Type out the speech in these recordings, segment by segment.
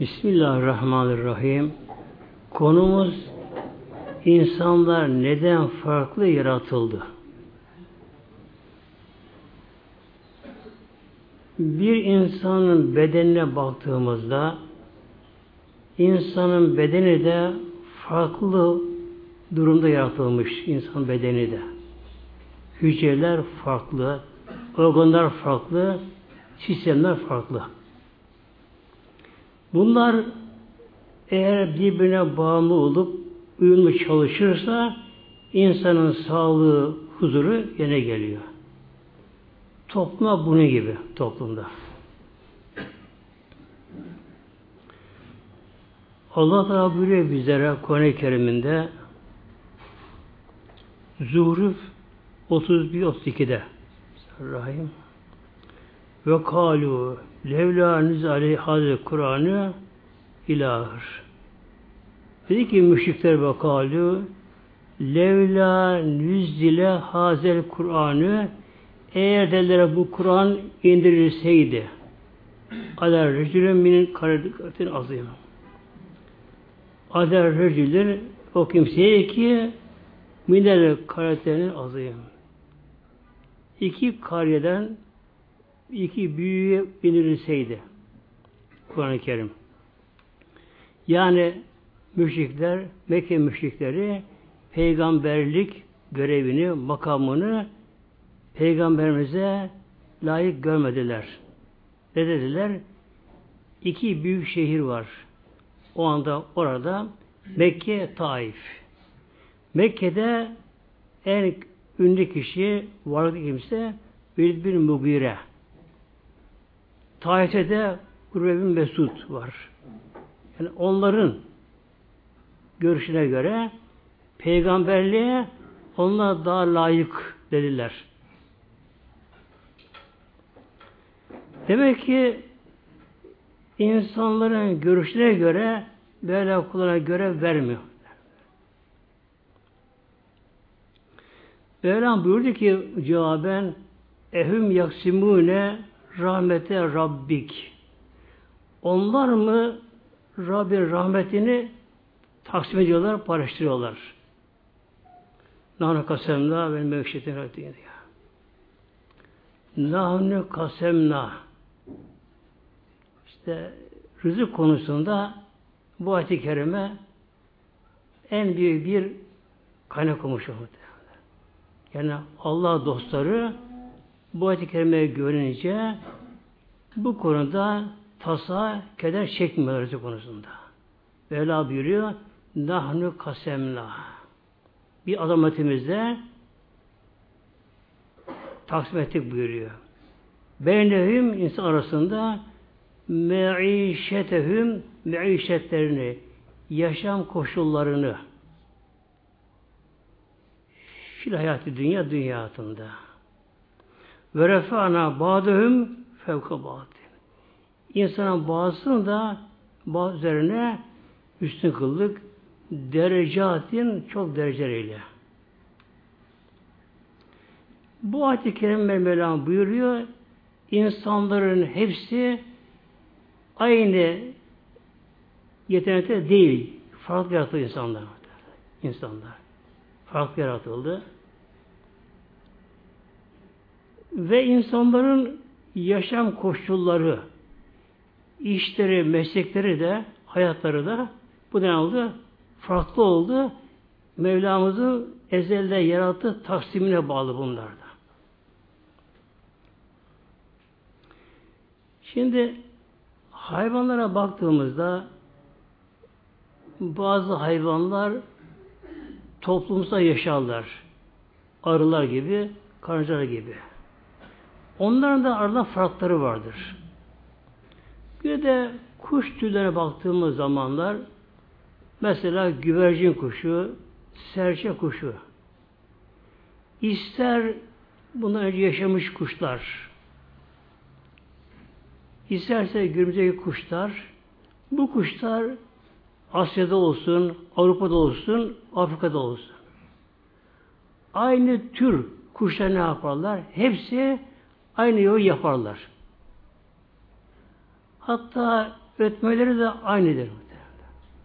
Bismillahirrahmanirrahim. Konumuz insanlar neden farklı yaratıldı? Bir insanın bedenine baktığımızda insanın bedeni de farklı durumda yaratılmış insan bedeni de. Hücreler farklı, organlar farklı, sistemler farklı. Bunlar eğer birbirine bağımlı olup uyumlu çalışırsa insanın sağlığı, huzuru yine geliyor. Topluma bunu gibi toplumda. Allah Teala buyuruyor bizlere Kuran-ı Kerim'inde Zuhruf 31-32'de Rahim ve kalu levla nizali hazır Kur'an'ı ilahır. Dedi ki müşrikler ve kalu levla nüzdile hazel Kur'an'ı eğer derler bu Kur'an indirilseydi aler rejülün minin karadikatin azim. Aler rejülün o kimseye ki minel karakterinin azim. İki kariyeden iki büyüye indirilseydi Kur'an-ı Kerim. Yani müşrikler, Mekke müşrikleri peygamberlik görevini, makamını peygamberimize layık görmediler. Ne dediler? İki büyük şehir var. O anda orada Mekke, Taif. Mekke'de en ünlü kişi, varlıklı kimse Velid bin Mugire. Taif'te de Urve bin var. Yani onların görüşüne göre peygamberliğe onlar daha layık dediler. Demek ki insanların görüşüne göre böyle kullarına görev vermiyor. Mevlam buyurdu ki cevaben ehüm yaksimune rahmete rabbik. Onlar mı Rabbin rahmetini taksim ediyorlar, paylaştırıyorlar. Nahnu kasemna ve mevşetin diyor. Nahnu kasemna İşte rızık konusunda bu ayet-i kerime en büyük bir kaynak olmuş Yani Allah dostları bu ayet-i kerimeyi görünce bu konuda tasa, keder çekmiyorlar konusunda. Mevla buyuruyor Nahnu kasemna bir azametimizde taksim ettik buyuruyor. Beynehüm insan arasında meişetehüm meişetlerini yaşam koşullarını fil hayatı dünya dünya hayatında ve refana ba'dehum fevka ba'd insanın bazısını da bazı üzerine üstün kıldık derecatin çok dereceleriyle. Bu ayet-i kerime Mevlam buyuruyor insanların hepsi aynı yetenekte değil. Farklı yaratıldı insanlar. İnsanlar. Farklı yaratıldı. Ve insanların yaşam koşulları, işleri, meslekleri de, hayatları da bu ne oldu? Farklı oldu. Mevlamızın ezelde yarattığı taksimine bağlı bunlarda. Şimdi hayvanlara baktığımızda bazı hayvanlar toplumsal yaşarlar. Arılar gibi, karıncalar gibi. Onların da aralarında farkları vardır. Bir de kuş türlerine baktığımız zamanlar mesela güvercin kuşu, serçe kuşu ister bundan önce yaşamış kuşlar isterse günümüzdeki kuşlar bu kuşlar Asya'da olsun, Avrupa'da olsun, Afrika'da olsun. Aynı tür kuşlar ne yaparlar? Hepsi aynı yolu yaparlar. Hatta ötmeleri de aynıdır.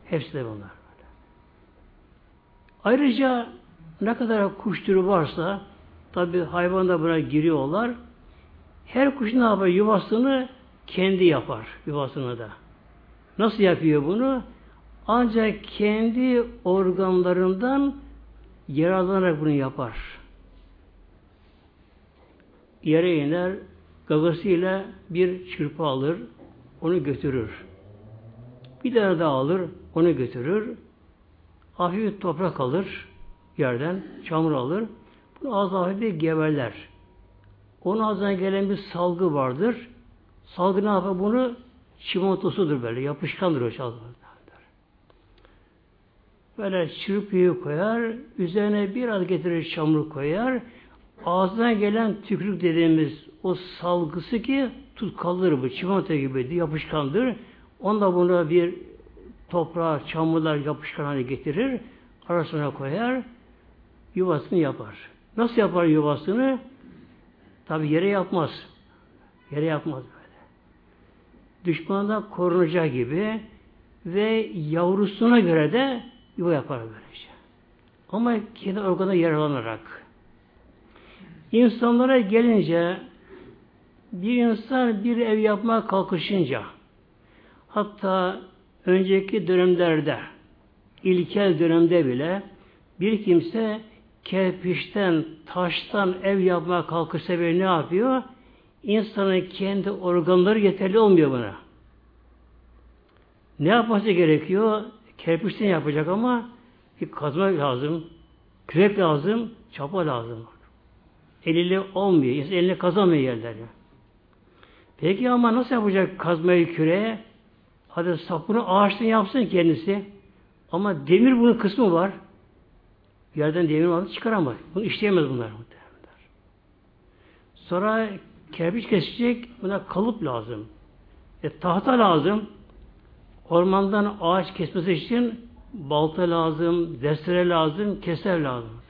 Hepsi de bunlar. Ayrıca ne kadar kuş türü varsa tabi hayvan da buna giriyorlar. Her kuş ne yapar? Yuvasını kendi yapar. Yuvasını da. Nasıl yapıyor bunu? Ancak kendi organlarından yararlanarak bunu yapar. Yere iner, gagasıyla bir çırpı alır, onu götürür. Bir tane daha alır, onu götürür. Hafif toprak alır yerden, çamur alır. Bunu az hafif bir geberler. Onun ağzına gelen bir salgı vardır. Salgı ne yapar? Bunu çimentosudur böyle. Yapışkandır o salgı. Böyle çırpıyı koyar, üzerine biraz getirir çamur koyar, ağzına gelen tükürük dediğimiz o salgısı ki tut kalır bu, çimento gibi yapışkandır. Onda bunu bir toprağa, çamurlar yapışkan hale getirir, arasına koyar, yuvasını yapar. Nasıl yapar yuvasını? Tabi yere yapmaz. Yere yapmaz böyle. Düşmandan korunacak gibi ve yavrusuna göre de yuva yapar böylece. Ama kendi organa yaralanarak. İnsanlara gelince bir insan bir ev yapmaya kalkışınca hatta önceki dönemlerde ilkel dönemde bile bir kimse kerpiçten, taştan ev yapmaya kalkırsa böyle ne yapıyor? İnsanın kendi organları yeterli olmuyor buna. Ne yapması gerekiyor? Kerpiçten yapacak ama bir kazma lazım, kürek lazım, çapa lazım. Eliyle olmuyor. İnsan eline kazamıyor yerleri. Peki ama nasıl yapacak kazmayı küreğe? Hadi sapını ağaçtan yapsın kendisi. Ama demir bunun kısmı var. Yerden demir var çıkaramaz. Bunu işleyemez bunlar. Sonra kerpiç kesecek. Buna kalıp lazım. E, tahta lazım. Ormandan ağaç kesmesi için balta lazım, destere lazım, keser lazım.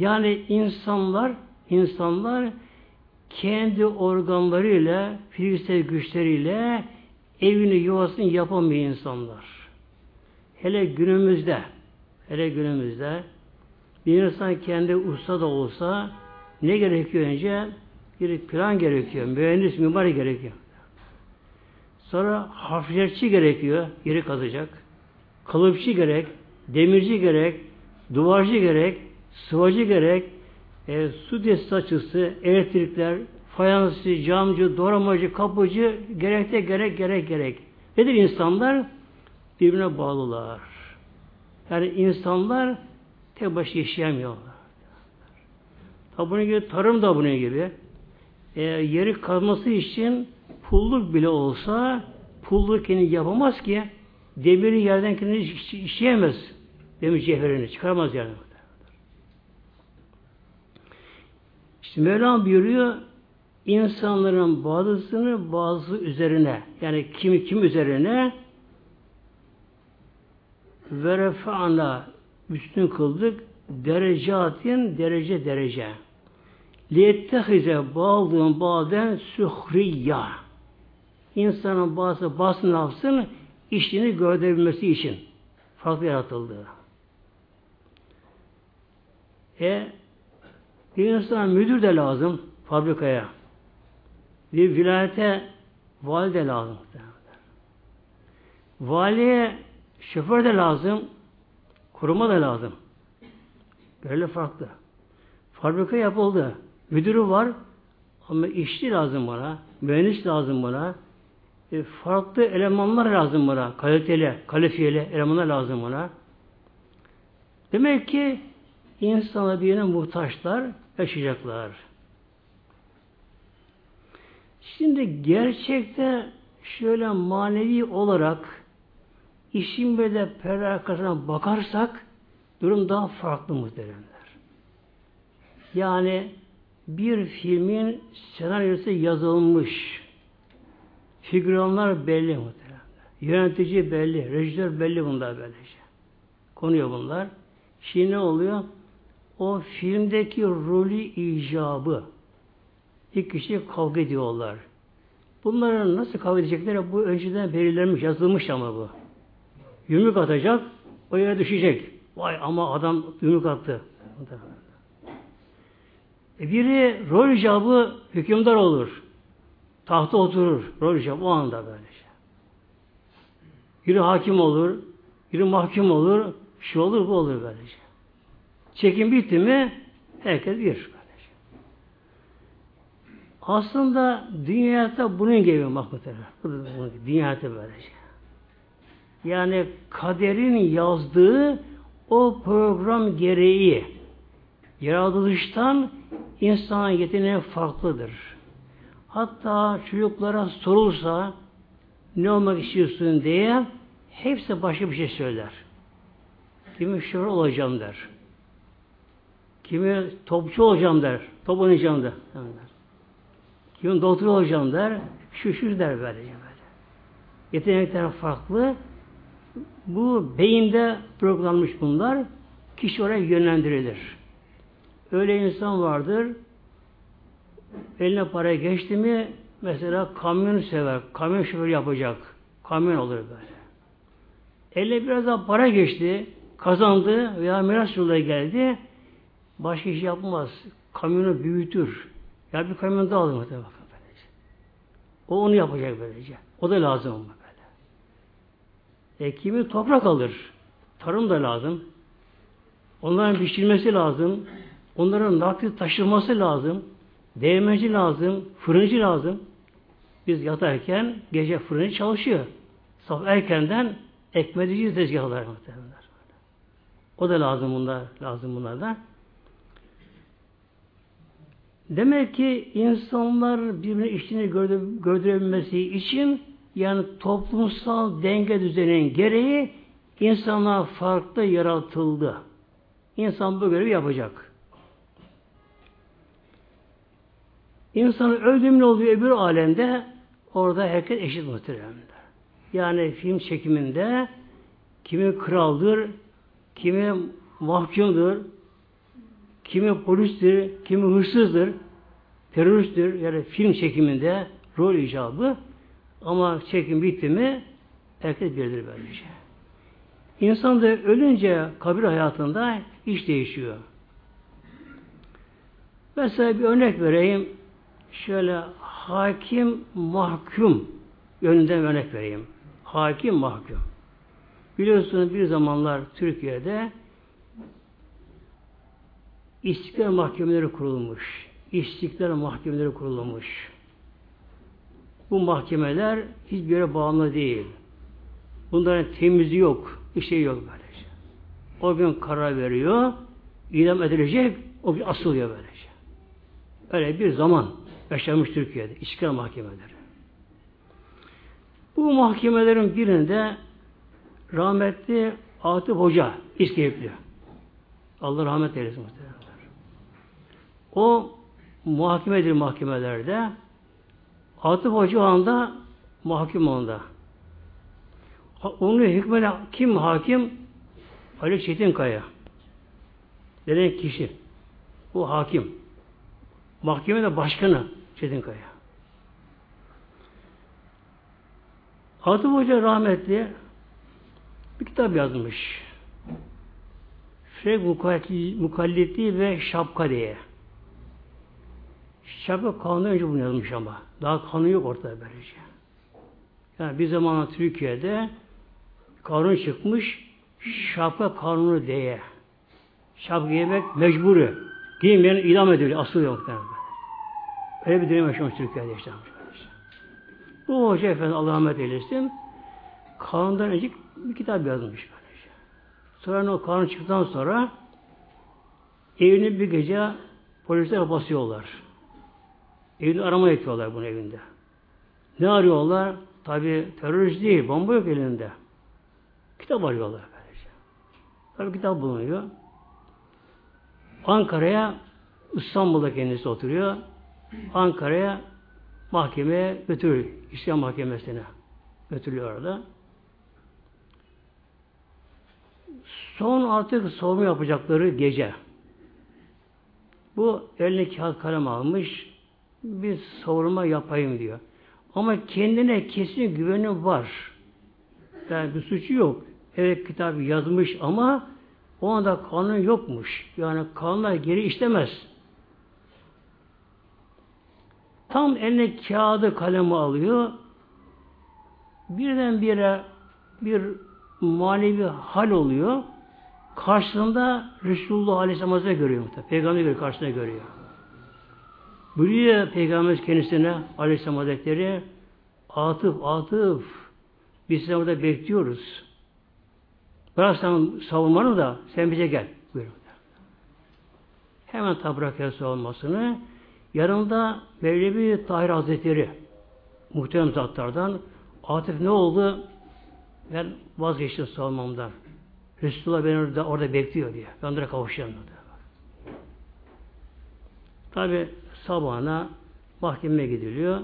Yani insanlar insanlar kendi organlarıyla, fiziksel güçleriyle evini, yuvasını yapamıyor insanlar. Hele günümüzde, hele günümüzde bir insan kendi usta da olsa ne gerekiyor önce? Bir plan gerekiyor, mühendis, mimar gerekiyor. Sonra hafriyatçı gerekiyor, yeri kazacak. Kalıpçı gerek, demirci gerek, duvarcı gerek, sıvacı gerek, e, su tesisatçısı, elektrikler, fayansçı, camcı, doğramacı, kapıcı gerek de gerek gerek gerek. Nedir insanlar? Birbirine bağlılar. Yani insanlar tek başına yaşayamıyorlar. Tabi bunun gibi tarım da bunun gibi. E, yeri kazması için pulluk bile olsa pulluk kendi yapamaz ki demiri yerden kendi işleyemez. Demir cevherini çıkaramaz yani. İşte Mevlam buyuruyor insanların bazısını bazı üzerine yani kimi kim üzerine ve refa'na üstün kıldık derecatin derece derece. Liyettehize bağladığın baden suhriyya insanın bazı basın yapsın? İşini görebilmesi için farklı yaratıldı. E bir insan müdür de lazım fabrikaya. Bir vilayete vali de lazım. Valiye şoför de lazım. Kuruma da lazım. Böyle farklı. Fabrika yapıldı. Müdürü var ama işçi lazım bana. Mühendis lazım bana. E, farklı elemanlar lazım bana. Kaliteli, kalifiyeli elemanlar lazım bana. Demek ki insana birine muhtaçlar, yaşayacaklar. Şimdi gerçekte şöyle manevi olarak işin böyle perde arkasına bakarsak durum daha farklı muhteremler. Yani bir filmin senaryosu yazılmış. Figüranlar belli muhteremler. Yönetici belli, rejisör belli bunlar böylece. Konuyor bunlar. Şimdi ne oluyor? O filmdeki rolü icabı. İki kişi kavga ediyorlar. Bunları nasıl kabul edecekleri bu önceden belirlenmiş, yazılmış ama bu. Yumruk atacak, o yere düşecek. Vay ama adam yumruk attı. E biri rol icabı hükümdar olur. Tahta oturur. Rol icabı o anda böyle şey. Biri hakim olur, biri mahkum olur, şu olur, bu olur böylece. Çekim bitti mi herkes bir. Aslında dünyada bunun gibi bak muhtemelen. Dünyada böylece. Yani kaderin yazdığı o program gereği yaratılıştan insan yeteneği farklıdır. Hatta çocuklara sorulsa ne olmak istiyorsun diye hepsi başka bir şey söyler. Kimi şoför olacağım der. Kimi topçu olacağım der. Top oynayacağım der. Kimi doktor olacağım der. Şu der böyle. Yetenekler farklı. Bu beyinde programlanmış bunlar. Kişi oraya yönlendirilir. Öyle insan vardır. Eline para geçti mi mesela kamyon sever. Kamyon şoförü yapacak. Kamyon olur böyle. Eline biraz daha para geçti. Kazandı veya miras yoluna geldi. Başka iş yapmaz. Kamyonu büyütür. Ya bir kamyon daha alır muhtemelen. O onu yapacak böylece. O da lazım ama böyle. E, kimi toprak alır. Tarım da lazım. Onların pişirmesi lazım. Onların nakli taşınması lazım. Değirmenci lazım. Fırıncı lazım. Biz yatarken gece fırıncı çalışıyor. Sabah erkenden ekmedici tezgahlar muhtemelen. O da lazım bunlar, lazım bunlardan. Demek ki insanlar birbirine işini gördürebilmesi için yani toplumsal denge düzeninin gereği insanlar farklı yaratıldı. İnsan bu görevi yapacak. İnsanın öldüğümün olduğu öbür alemde orada herkes eşit muhtemelen. Yani film çekiminde kimi kraldır, kimi mahkumdur, kimi polistir, kimi hırsızdır, teröristtir. Yani film çekiminde rol icabı ama çekim bitti mi herkes birdir böylece. İnsan da ölünce kabir hayatında iş değişiyor. Mesela bir örnek vereyim. Şöyle hakim mahkum yönünden örnek vereyim. Hakim mahkum. Biliyorsunuz bir zamanlar Türkiye'de istiklal mahkemeleri kurulmuş. İstiklal mahkemeleri kurulmuş. Bu mahkemeler hiçbir yere bağımlı değil. Bunların temizliği yok. Bir şey yok böylece. O gün karar veriyor, idam edilecek, o gün asılıyor böylece. Öyle bir zaman yaşamış Türkiye'de istiklal mahkemeleri. Bu mahkemelerin birinde rahmetli Atıf Hoca İskeyipli. Allah rahmet eylesin muhtemelen. O muhakemedir mahkemelerde. Atıf Hoca anda mahkum onda. Onu hükmede kim hakim? Ali Çetinkaya. Denen kişi. Bu hakim. Mahkemede başkanı Çetinkaya. Atıf Hoca rahmetli bir kitap yazmış. Şeyh Mukalliti ve Şapka diye. Şapka kanunu önce bunu yazmış ama. Daha kanun yok ortada böylece. Yani bir zaman Türkiye'de kanun çıkmış şapka kanunu diye. Şapka giymek mecburi. Giymeyen idam ediliyor. Asıl yok. Yani. Öyle bir dönem yaşamış Türkiye'de işte. Bu hoca efendi Allah rahmet eylesin kanundan önce bir kitap yazmış böylece. Sonra o kanun çıktıktan sonra evini bir gece polisler basıyorlar. Evini arama yapıyorlar bunun evinde. Ne arıyorlar? Tabi terörist değil, bomba yok elinde. Kitap arıyorlar böylece. Tabi kitap bulunuyor. Ankara'ya İstanbul'da kendisi oturuyor. Ankara'ya mahkemeye götürüyor. İslam mahkemesine götürüyor orada. Son artık sorma yapacakları gece. Bu eline kağıt kalem almış bir savurma yapayım diyor. Ama kendine kesin güveni var. Yani bir suçu yok. Evet kitap yazmış ama o anda kanun yokmuş. Yani kanunlar geri işlemez. Tam eline kağıdı kalemi alıyor. Birdenbire bir manevi hal oluyor. Karşısında Resulullah Aleyhisselam'ı görüyor. Peygamber görüyor, karşısına görüyor. Buyuruyor Peygamber kendisine Aleyhisselam Hazretleri Atıf, atıf biz seni burada bekliyoruz. Bırak sen savunmanı da sen bize gel. Buyuruyor. Hemen tabrak elsi olmasını yanında Mevlevi Tahir Hazretleri muhterem zatlardan Atıf ne oldu? Ben vazgeçtim savunmamdan. Resulullah beni orada, orada bekliyor diye. Ben onlara kavuşacağım. Tabi sabahına mahkemeye gidiliyor.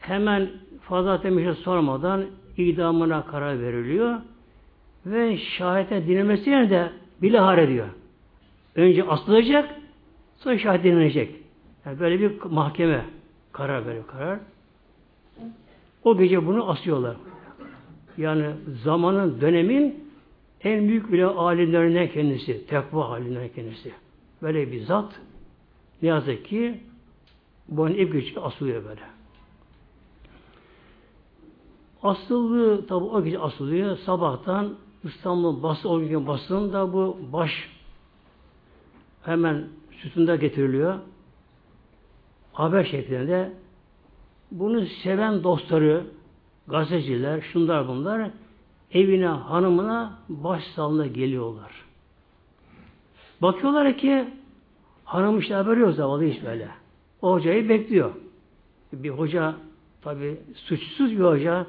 Hemen fazla şey sormadan idamına karar veriliyor. Ve şahite dinlemesine de bilahar ediyor. Önce asılacak, sonra şahit dinlenecek. Yani böyle bir mahkeme karar veriyor karar. O gece bunu asıyorlar. Yani zamanın, dönemin en büyük bile alimlerinden kendisi. Tekva alimlerinden kendisi. Böyle bir zat ne yazık ki boyun ip geçip asılıyor böyle. Asıllığı tabi o gece asılıyor. Sabahtan İstanbul bası o gün basında bu baş hemen sütunda getiriliyor. Haber şeklinde bunu seven dostları, gazeteciler, şunlar bunlar evine, hanımına baş salına geliyorlar. Bakıyorlar ki hanım işte haberi yok zavallı hiç böyle. O hocayı bekliyor. Bir hoca tabi suçsuz bir hoca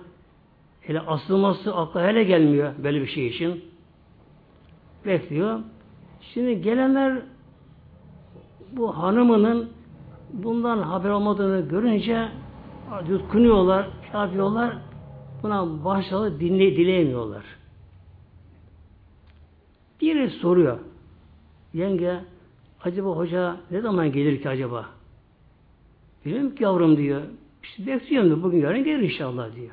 hele asılması akla hele gelmiyor böyle bir şey için. Bekliyor. Şimdi gelenler bu hanımının bundan haber olmadığını görünce yutkunuyorlar, şey yapıyorlar. Buna başladı dinle, dileyemiyorlar. Biri soruyor. Yenge, acaba hoca ne zaman gelir ki acaba? Bilmiyorum ki yavrum diyor. İşte bekliyorum da bugün yarın gelir inşallah diyor.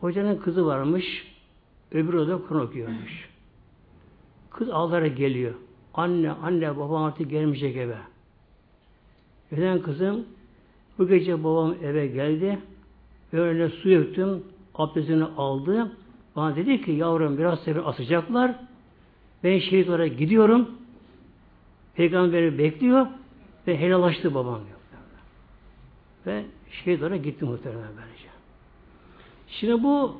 Hocanın kızı varmış. Öbür oda Kur'an okuyormuş. Kız ağlara geliyor. Anne, anne babam artık gelmeyecek eve. Neden kızım? Bu gece babam eve geldi. Öyle su döktüm. Abdestini aldı. Bana dedi ki yavrum biraz sefer asacaklar. Ben şehit olarak gidiyorum. Peygamberi bekliyor ve helallaştı babam diyor. Ve olarak gitti muhtemelen böylece. Şimdi bu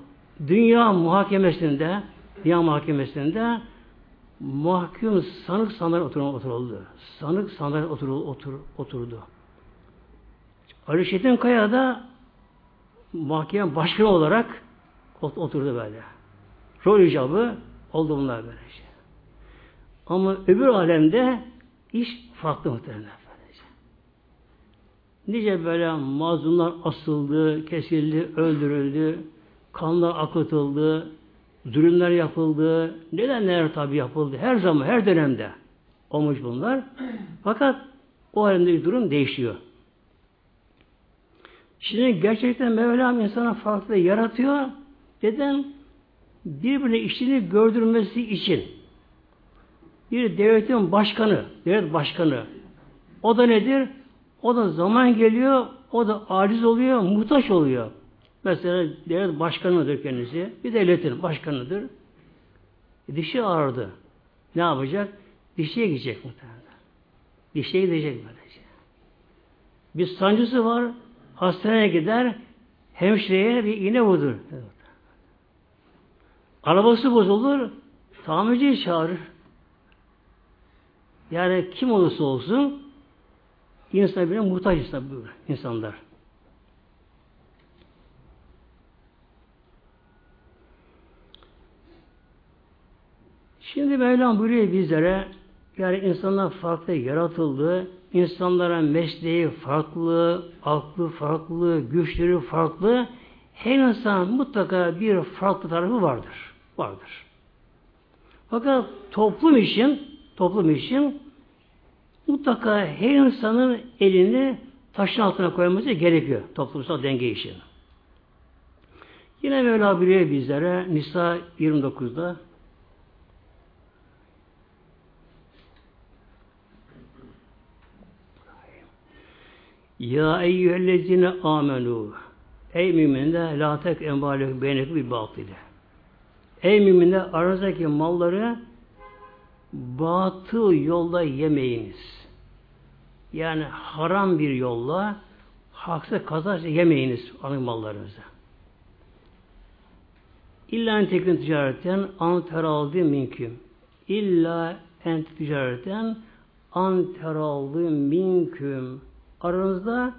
dünya muhakemesinde dünya muhakemesinde mahkum sanık sandalye oturuldu. Sanık sandalye oturuldu, otur, oturdu. Ali Çetin Kaya da mahkeme başkanı olarak oturdu böyle. Rol icabı oldu bunlar böylece. Ama öbür alemde iş farklı muhtemelen. Nice böyle mazlumlar asıldı, kesildi, öldürüldü, kanlar akıtıldı, zulümler yapıldı, neler tabi yapıldı. Her zaman, her dönemde olmuş bunlar. Fakat o alemde durum değişiyor. Şimdi gerçekten Mevlam insana farklı yaratıyor. Neden? Birbirine işini gördürmesi için. Bir devletin başkanı, devlet başkanı. O da nedir? O da zaman geliyor, o da aciz oluyor, muhtaç oluyor. Mesela devlet başkanıdır kendisi, bir devletin başkanıdır. E, dişi ağrıdı. Ne yapacak? Dişiye gidecek muhtemelen. Dişiye gidecek böylece. Bir sancısı var, hastaneye gider, hemşireye bir iğne vurdur. Arabası bozulur, tamirciyi çağırır. Yani kim olursa olsun insan bile muhtaç insanlar. Şimdi Mevlam buyuruyor bizlere yani insanlar farklı yaratıldı. İnsanlara mesleği farklı, aklı farklı, güçleri farklı. Her insan mutlaka bir farklı tarafı vardır. Vardır. Fakat toplum için toplum için mutlaka her insanın elinde taşın altına koyması gerekiyor toplumsal denge için. Yine Mevla biliyor bizlere Nisa 29'da Ya eyyühellezine amenu Ey müminler la tek envalek beynek bir batile. Ey müminler aranızdaki malları batıl yolda yemeyiniz. Yani haram bir yolla haksız kazanç yemeyiniz anı mallarınızı. İlla en tekin ticaretten an teraldi minküm. İlla en ticaretten an teraldi minküm. Aranızda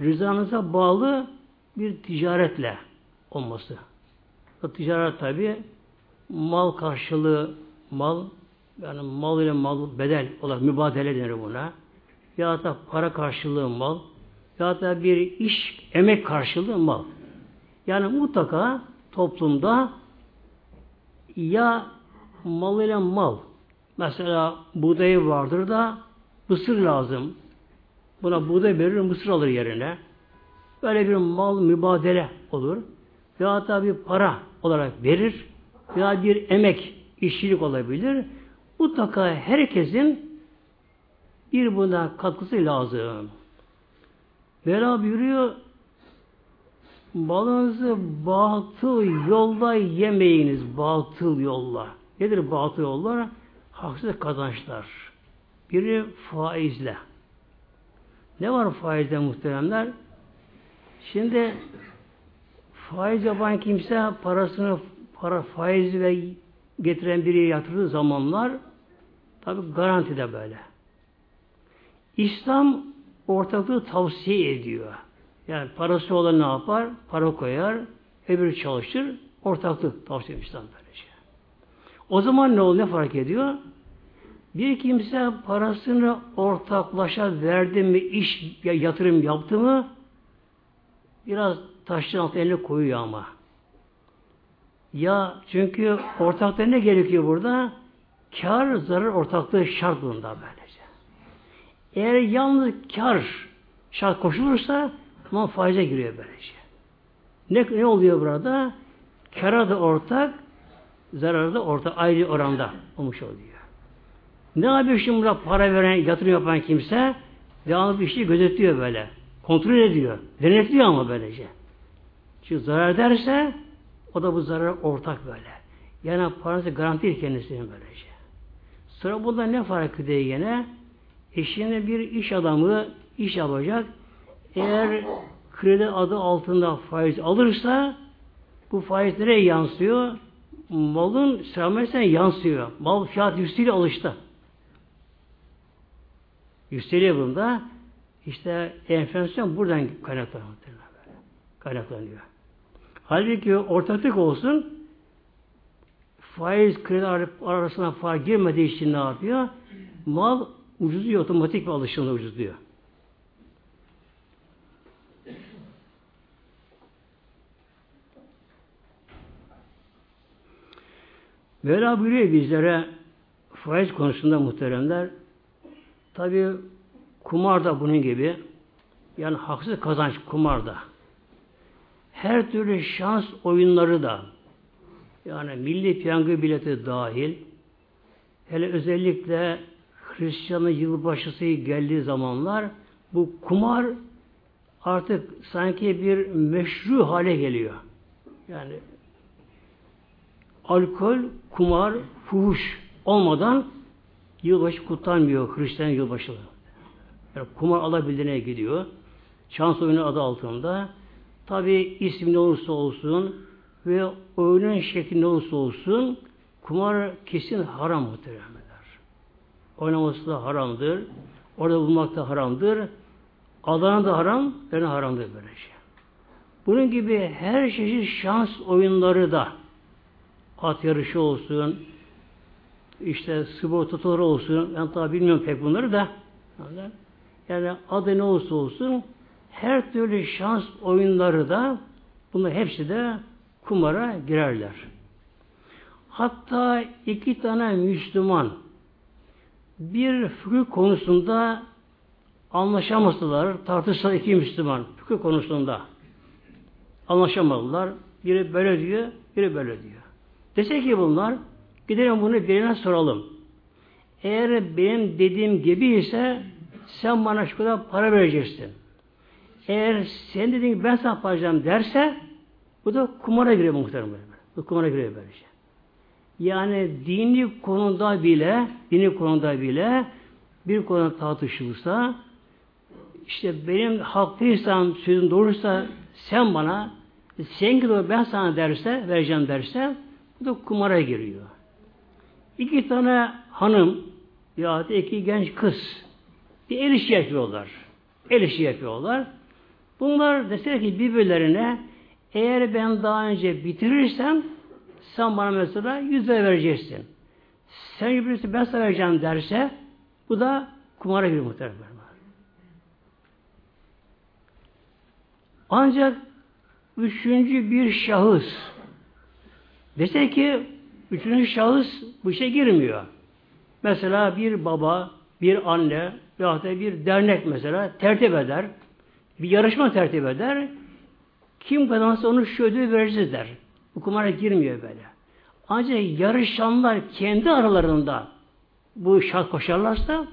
rızanıza bağlı bir ticaretle olması. O ticaret tabi mal karşılığı mal yani mal ile mal bedel olarak mübadele denir buna. Ya da para karşılığı mal ya da bir iş emek karşılığı mal. Yani mutlaka toplumda ya mal ile mal mesela buğdayı vardır da mısır lazım. Buna buğday verir, mısır alır yerine. Böyle bir mal mübadele olur. Ya da bir para olarak verir. Ya bir emek, işçilik olabilir. Mutlaka herkesin bir buna katkısı lazım. Mevla buyuruyor balınızı batıl yolda yemeyiniz. Batıl yolla. Nedir batıl yollar? Haksız kazançlar. Biri faizle. Ne var faizde muhteremler? Şimdi faiz yapan kimse parasını para faiz ve getiren biri yatırdığı zamanlar tabi garantide böyle. İslam ortaklığı tavsiye ediyor. Yani parası olan ne yapar? Para koyar, öbürü çalışır, ortaklık tavsiye ediyor İslam böylece. O zaman ne oluyor? Ne fark ediyor? Bir kimse parasını ortaklaşa verdi mi, iş ya yatırım yaptı mı biraz taşın altına elini koyuyor ama. Ya çünkü ortakta ne gerekiyor burada? Kar, zarar ortaklığı şart bunda böylece. Eğer yalnız kar şart koşulursa ama faize giriyor böylece. Ne, ne oluyor burada? Kara da ortak, zararı da ortak, ayrı oranda olmuş oluyor. Ne yapıyor şimdi burada para veren, yatırım yapan kimse? Devamlı bir şey gözetliyor böyle. Kontrol ediyor. Denetliyor ama böylece. Çünkü zarar derse o da bu zarar ortak böyle. Yani parası garanti kendisine böylece. Sıra bunda ne fark ediyor yine? Eşine bir iş adamı iş yapacak. Eğer kredi adı altında faiz alırsa bu faiz nereye yansıyor? Malın sermayesine yansıyor. Mal fiyat yükseliyor alışta. Yükseliyor bunda. İşte enflasyon buradan kaynaklanıyor. Kaynaklanıyor. Halbuki ortaklık olsun faiz kredi arasına faiz girmediği için ne yapıyor? Mal ucuzluyor. Otomatik bir alışımla ucuzluyor. Mevla buyuruyor bizlere faiz konusunda muhteremler tabi kumar da bunun gibi yani haksız kazanç kumar da her türlü şans oyunları da yani milli piyango bileti dahil hele özellikle Hristiyanın yılbaşısı geldiği zamanlar bu kumar artık sanki bir meşru hale geliyor. Yani alkol, kumar, fuhuş olmadan yılbaşı kutlanmıyor Hristiyan yılbaşı. Yani kumar alabildiğine gidiyor. Şans oyunu adı altında. Tabi isim ne olursa olsun ve oyunun şekli ne olursa olsun kumar kesin haram muhtemelenler. Oynaması da haramdır. Orada bulmak da haramdır. Alan da haram, veren haramdır böyle şey. Bunun gibi her çeşit şans oyunları da at yarışı olsun, işte spor olsun, ben tabi bilmiyorum pek bunları da. Yani adı ne olursa olsun her türlü şans oyunları da bunlar hepsi de kumara girerler. Hatta iki tane Müslüman bir fıkıh konusunda anlaşamadılar, tartıştılar iki Müslüman fıkıh konusunda. Anlaşamadılar. Biri böyle diyor, biri böyle diyor. Dese ki bunlar, gidelim bunu birine soralım. Eğer benim dediğim gibi ise sen bana şu kadar para vereceksin. Eğer sen dediğin gibi ben sana paracağım derse bu da kumara giriyor muhtemelen. Bu kumara giriyor böylece. Yani dini konuda bile dini konuda bile bir konuda tartışılırsa işte benim haklıysam sözüm doğruysa sen bana sen gibi ben sana derse vereceğim derse bu da kumara giriyor. İki tane hanım ya da iki genç kız bir el işi yapıyorlar. El işi yapıyorlar. Bunlar deseler ki birbirlerine eğer ben daha önce bitirirsem sen bana mesela yüz lira vereceksin. Sen birisi ben sana vereceğim derse bu da kumara giriyor muhtemelen. Ancak üçüncü bir şahıs dese ki üçüncü şahıs bu işe girmiyor. Mesela bir baba, bir anne veyahut da bir dernek mesela tertip eder. Bir yarışma tertip eder. Kim kazanırsa onu şu ödülü vereceğiz der. Bu kumara girmiyor böyle. Ancak yarışanlar kendi aralarında bu şart koşarlarsa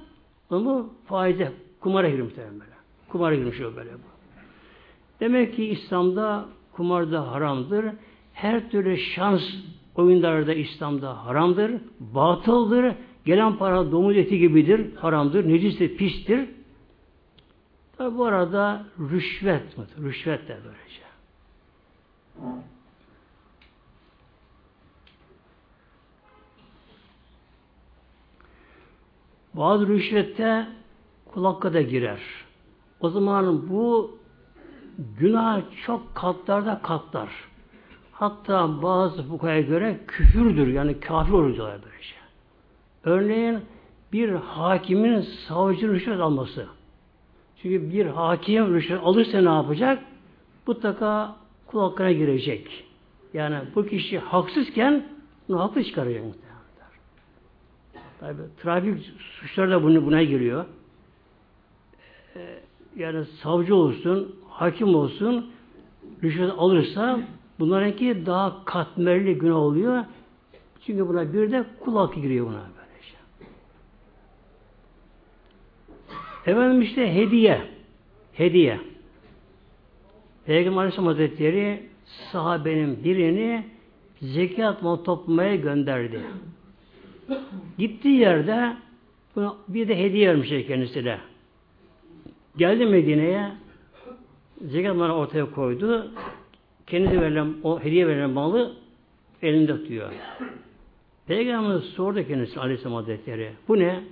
onu faize, kumara girmiş böyle. Kumara girmiş o böyle bu. Demek ki İslam'da kumar da haramdır. Her türlü şans oyunları da İslam'da haramdır. Batıldır. Gelen para domuz eti gibidir. Haramdır. Necistir, pistir. Tabi bu arada rüşvet, rüşvet de böylece. Bazı rüşvette kulakka da girer. O zaman bu günah çok katlarda katlar. Hatta bazı fukaya göre küfürdür. Yani kafir olur diyorlar böylece. Örneğin bir hakimin savcı rüşvet alması. Çünkü bir hakim rüşvet alırsa ne yapacak? Mutlaka kulaklarına girecek. Yani bu kişi haksızken bunu haklı çıkaracak. Tabi trafik suçları da bunu, buna giriyor. Ee, yani savcı olsun, hakim olsun, rüşvet alırsa bunlarınki daha katmerli günah oluyor. Çünkü buna bir de kul hakkı giriyor buna böylece. Efendim işte hediye. Hediye. Peygamber Aleyhisselam Hazretleri sahabenin birini zekat mal toplamaya gönderdi. Gittiği yerde bir de hediye vermişler kendisine. Geldi Medine'ye zekat malı ortaya koydu. Kendisi verilen, o hediye verilen malı elinde tutuyor. Peygamberimiz sordu kendisi Aleyhisselam Hazretleri. Bu ne?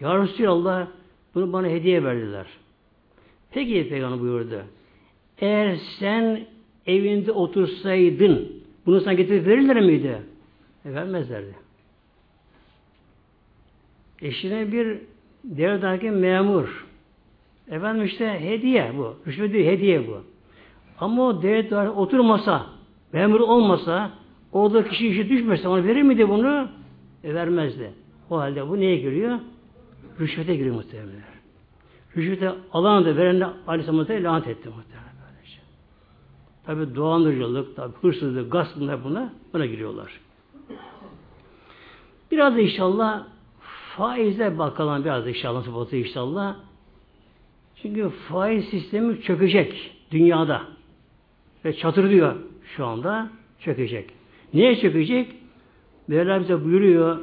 Ya Resulallah bunu bana hediye verdiler. Peki Peygamber buyurdu. Eğer sen evinde otursaydın bunu sana getirip verirler miydi? E, vermezlerdi. Eşine bir devletdeki memur. Efendim işte hediye bu. Rüşvet değil, hediye bu. Ama o devlet oturmasa, memur olmasa, orada kişi işi düşmese ona verir miydi bunu? E, vermezdi. O halde bu neye giriyor? Rüşvete giriyor muhtemelen. Rüşvete alan da veren de Aleyhisselam lanet etti muhtemelen. Tabi dolandırıcılık, tabi hırsızlık, gasp bunlar buna, buna giriyorlar. Biraz inşallah faize bakalım biraz inşallah nasıl inşallah. Çünkü faiz sistemi çökecek dünyada. Ve çatır şu anda çökecek. Niye çökecek? Mevla bize buyuruyor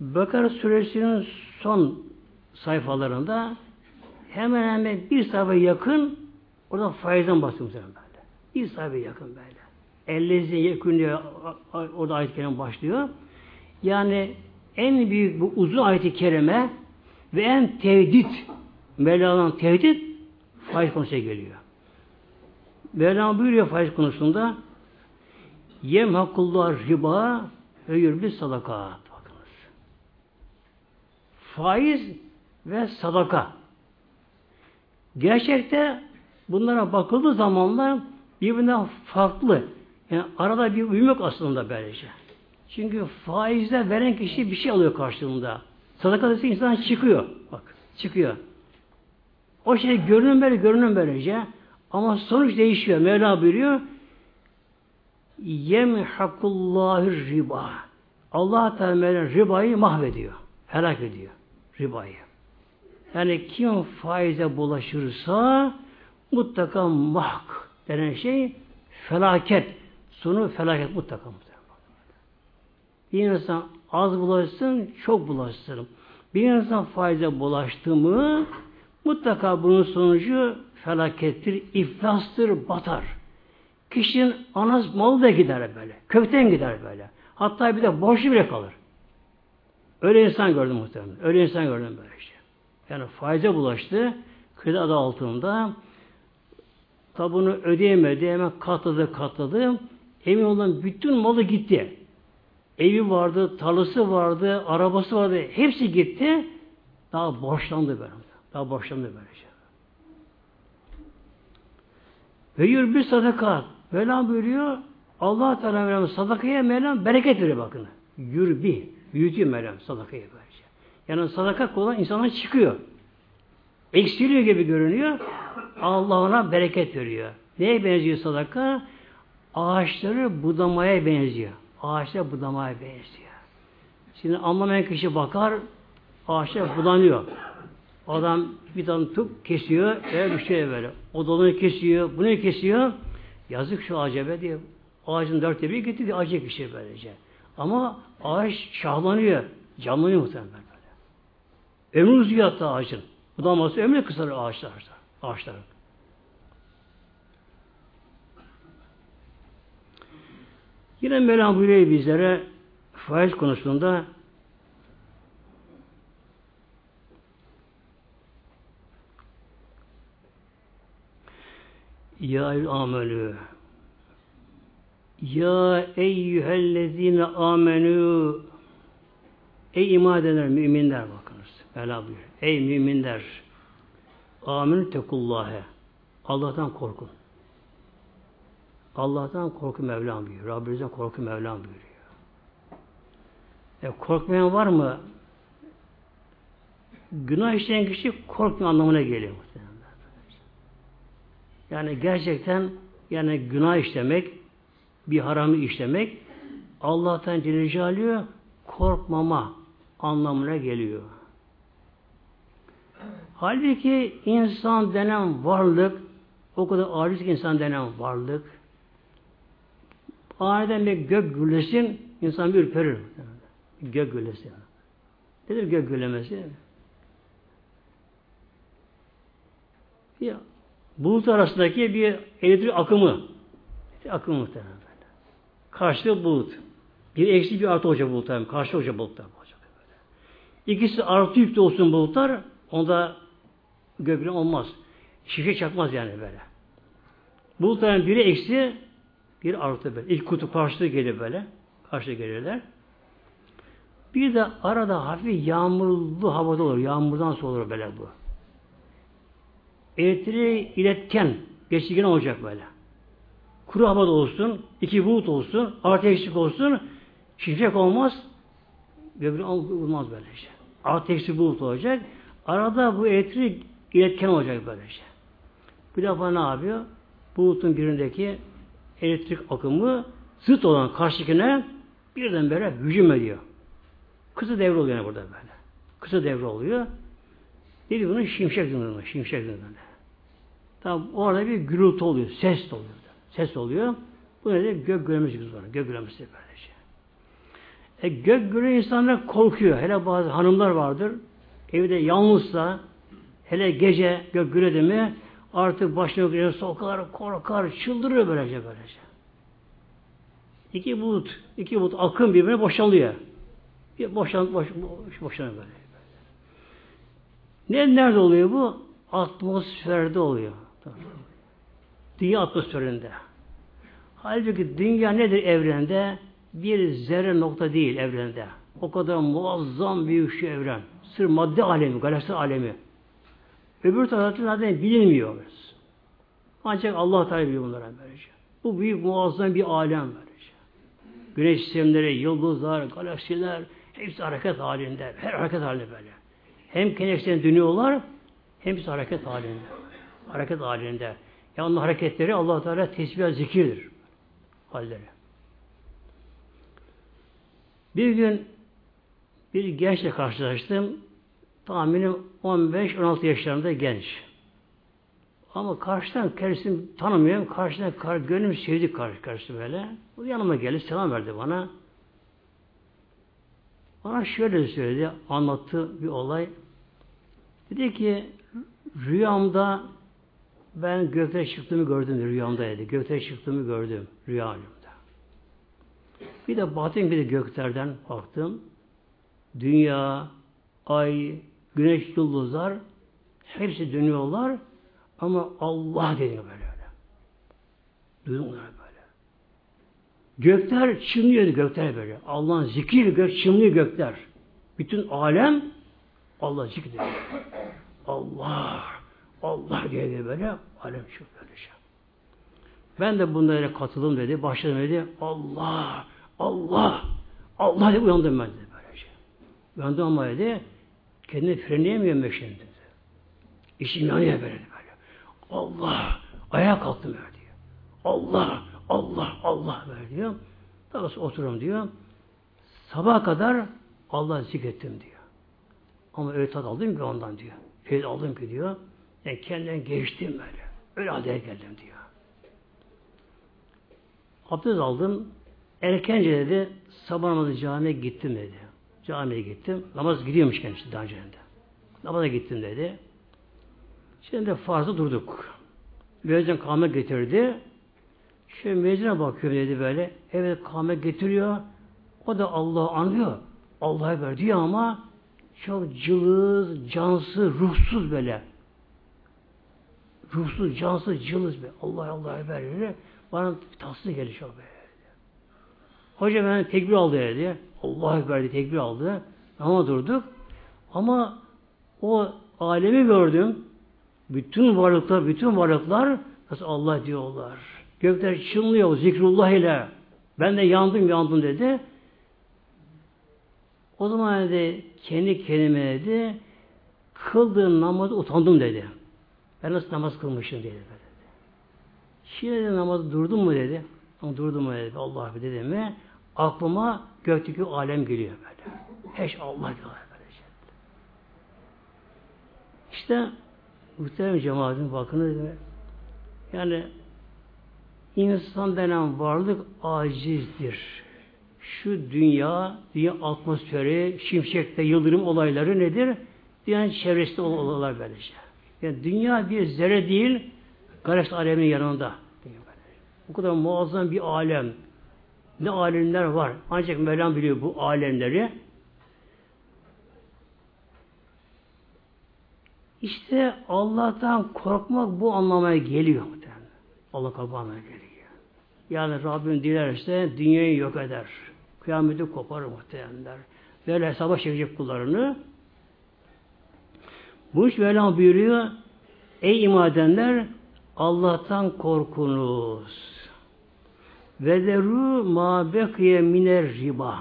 Bakara suresinin son sayfalarında hemen hemen bir sayfa yakın orada faizden bahsediyor böyle. Bir yakın böyle. Ellezi yakın diye orada ayet başlıyor. Yani en büyük bu uzun ayet-i kerime ve en tehdit Mevla'nın tehdit faiz konusuna geliyor. Mevlana buyuruyor faiz konusunda yem hakullar riba ve yürbi sadaka. Bakınız. Faiz ve sadaka. Gerçekte bunlara bakıldığı zamanlar birbirinden farklı. Yani arada bir uyum yok aslında böylece. Çünkü faizle veren kişi bir şey alıyor karşılığında. Sadaka dese insan çıkıyor. Bak. çıkıyor. O şey görünüm böyle, görünüm böylece. Ama sonuç değişiyor. Mevla buyuruyor. Yemhakullahü riba. Allah Teala ribayı mahvediyor. Helak ediyor. Ribayı. Yani kim faize bulaşırsa mutlaka mahk denen şey felaket. Sonu felaket mutlaka. Bir insan az bulaşsın, çok bulaşsın. Bir insan faize bulaştı mı mutlaka bunun sonucu felakettir, iflastır, batar. Kişinin anas malı da gider böyle. Kökten gider böyle. Hatta bir de borçlu bile kalır. Öyle insan gördüm muhtemelen. Öyle insan gördüm böyle işte. Yani faize bulaştı. Kredi adı altında tabi bunu ödeyemedi. Hemen katladı katladı. Emin olan bütün malı gitti. Evi vardı, tarlası vardı, arabası vardı. Hepsi gitti. Daha borçlandı böyle. Daha borçlandı böyle şey. Ve yürü bir sadaka. Mevlam buyuruyor. Allah Teala Mevlam sadakaya Mevlam bereket veriyor bakın. Yürü bir. Büyütüyor Mevlam sadakayı böylece. Yani sadaka olan insanlar çıkıyor. Eksiliyor gibi görünüyor. Allah ona bereket veriyor. Neye benziyor sadaka? Ağaçları budamaya benziyor. Ağaçlar budamaya benziyor. Şimdi anlamayan kişi bakar, ağaçlar budanıyor. Adam bir tane tup kesiyor, öyle bir şey böyle. O dalını kesiyor, bunu kesiyor. Yazık şu ağaca be diye. Ağacın dörtte biri gitti acı bir şey böylece. Ama ağaç şahlanıyor, canlanıyor muhtemelen böyle. Ömrü uzuyor hatta ağacın. Budaması ömrü kısalır ağaçlar. Ağaçların. Yine Mevlam buyuruyor bizlere faiz konusunda Ya amelü Ya eyyühellezine amenü Ey iman edenler, müminler bakınız. Mevla buyuruyor. Ey müminler Amin tekullâhe Allah'tan korkun. Allah'tan korku Mevlam buyuruyor. Rabbinizden korku Mevlam buyuruyor. E, korkmayan var mı? Günah işleyen kişi korkmuyor anlamına geliyor. Yani gerçekten yani günah işlemek, bir haramı işlemek Allah'tan Celle korkmama anlamına geliyor. Halbuki insan denen varlık, o kadar aciz insan denen varlık, aniden bir gök güllesin, insan bir ürperir. Gök güllesin. Nedir gök güllemesi? Ya, bulut arasındaki bir elektrik akımı. Akımı muhtemelen. Karşılığı bulut. Bir eksi bir artı olacak bulutlar. Karşı olacak bulutlar. Olacak. İkisi artı yüklü olsun bulutlar. Onda gökle olmaz. Şifre çakmaz yani böyle. Bulutların biri eksi bir artı böyle. İlk kutu karşılığı gelir böyle. Karşı gelirler. Bir de arada hafif yağmurlu havada olur. Yağmurdan sonra olur böyle bu. Elektriği iletken, geçirgen olacak böyle. Kuru havada olsun, iki bulut olsun, artı eksik olsun, şifrek olmaz, göbeği olmaz böyle şey. Artı eksik bulut olacak. Arada bu elektrik iletken olacak böyle şey. Bir defa ne yapıyor? Bulutun birindeki elektrik akımı zıt olan karşıkine birden böyle hücum ediyor. Kısa devre oluyor burada böyle. Kısa devre oluyor. Dedi bunun şimşek zındırma, şimşek zındırma. Tamam orada bir gürültü oluyor, ses oluyor. Ses oluyor. Bu nedir? Gök gürlemesi gibi sonra. Gök gürlemesi böylece. E, gök gürü insanlar korkuyor. Hele bazı hanımlar vardır. Evde yalnızsa hele gece gök gürledi mi artık başına gürülse o kadar korkar, çıldırıyor böylece böylece. İki bulut, iki bulut akın birbirine boşalıyor. Bir boşan, boş, boş, boşanıyor böyle. Ne, nerede oluyor bu? Atmosferde oluyor. Dünya atmosferinde. Halbuki dünya nedir evrende? Bir zerre nokta değil evrende. O kadar muazzam büyük şu evren. Sır madde alemi, galaksi alemi. Öbür tarafta zaten bilinmiyor. Ancak Allah Teala biliyor bunlara böylece. Bu büyük muazzam bir alem böylece. Güneş sistemleri, yıldızlar, galaksiler hepsi hareket halinde. Her hareket halinde böyle. Hem kendi dönüyorlar hem biz hareket halinde. Hareket halinde. Yani hareketleri allah Teala tesbih zikirdir. Halleri. Bir gün bir gençle karşılaştım. Tahminim 15-16 yaşlarında genç. Ama karşıdan kendisini tanımıyorum. Karşıdan kar, gönlüm sevdi karşı karşı böyle. O yanıma geldi, selam verdi bana. Bana şöyle söyledi, anlattı bir olay. Dedi ki, rüyamda ben göklere çıktığımı gördüm rüyamda dedi. Göklere çıktığımı gördüm rüyamda. Bir de batın bir de göklerden baktım. Dünya, ay, güneş, yıldızlar hepsi dönüyorlar ama Allah dedi böyle öyle. Duydum böyle. Gökler çınlıyor gökler böyle. Allah'ın zikir gök çınlıyor gökler. Bütün alem Allah zikrediyor. Allah Allah diye böyle alem şu böyle şey. Ben de bunlara katıldım dedi. Başladım dedi. Allah Allah Allah diye uyandım ben dedi böyle şey. Uyandım ama dedi kendini frenleyemiyorum şimdi dedi. İşim yanıyor böyle böyle. Allah ayağa kalktım böyle diyor. Allah Allah Allah ver diyor. Daha sonra oturum diyor. Sabaha kadar Allah zikrettim diyor. Ama öyle tat aldım ki ondan diyor. Feyiz aldım ki diyor. Yani kendimden geçtim böyle. Öyle halde geldim diyor. Abdest aldım. Erkence dedi sabah namazı camiye gittim dedi. Camiye gittim. Namaz gidiyormuş kendisi daha önce. Namaza gittim dedi. Şimdi de farzı durduk. Müezzin kâme getirdi. Şöyle müezzine bakıyor dedi böyle. Evet kâme getiriyor. O da Allah'ı anlıyor. Allah'a ver diyor ama çok cılız, cansız, ruhsuz böyle. Ruhsuz, cansız, cılız be. Allah Allah'a veriyor. Bana geliyor çok böyle. Hoca ben tekbir aldı dedi. Allah'a verdi tekbir aldı. Ama durduk. Ama o alemi gördüm. Bütün varlıklar, bütün varlıklar nasıl Allah diyorlar. Gökler çınlıyor zikrullah ile. Ben de yandım yandım dedi. O zaman dedi kendi kendime dedi kıldığım namazı utandım dedi. Ben nasıl namaz kılmışım dedi. Şimdi dedi, namazı durdum mu dedi. Ama durdum mu dedi. Allah dedi mi? Aklıma gökteki alem geliyor böyle. Eş Allah diyorlar böyle şey. İşte muhterem cemaatin bakını yani insan denen varlık acizdir. Şu dünya, dünya atmosferi, şimşekte yıldırım olayları nedir? Dünyanın çevresinde olaylar böylece. Yani dünya bir zerre değil, galaksi alemin yanında. Bu kadar muazzam bir alem. Ne alemler var. Ancak Mevlam biliyor bu alemleri. İşte Allah'tan korkmak bu anlamaya geliyor. Allah kapağına geliyor. Yani Rabbim dilerse dünyayı yok eder. Kıyameti koparır muhtemelenler. Böyle hesaba çekecek kullarını. Bu iş Mevlam buyuruyor. Ey iman edenler Allah'tan korkunuz. Ve deru ma bekiye miner riba.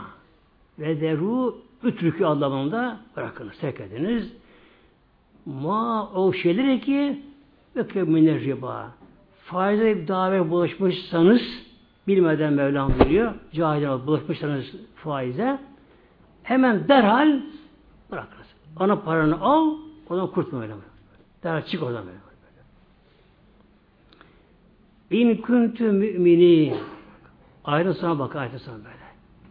Ve deru ütrükü anlamında bırakınız, terk ediniz. Ma o şeyleri ki bekiye miner riba. Faize bir davet bulaşmışsanız bilmeden Mevlam biliyor. Cahil bulaşmışsanız faize hemen derhal bırakınız. Ana paranı al, ondan kurtma Mevlam. Derhal çık oradan Mevlam. İn kuntu mümini Ayrı sana bak ayrı sana böyle.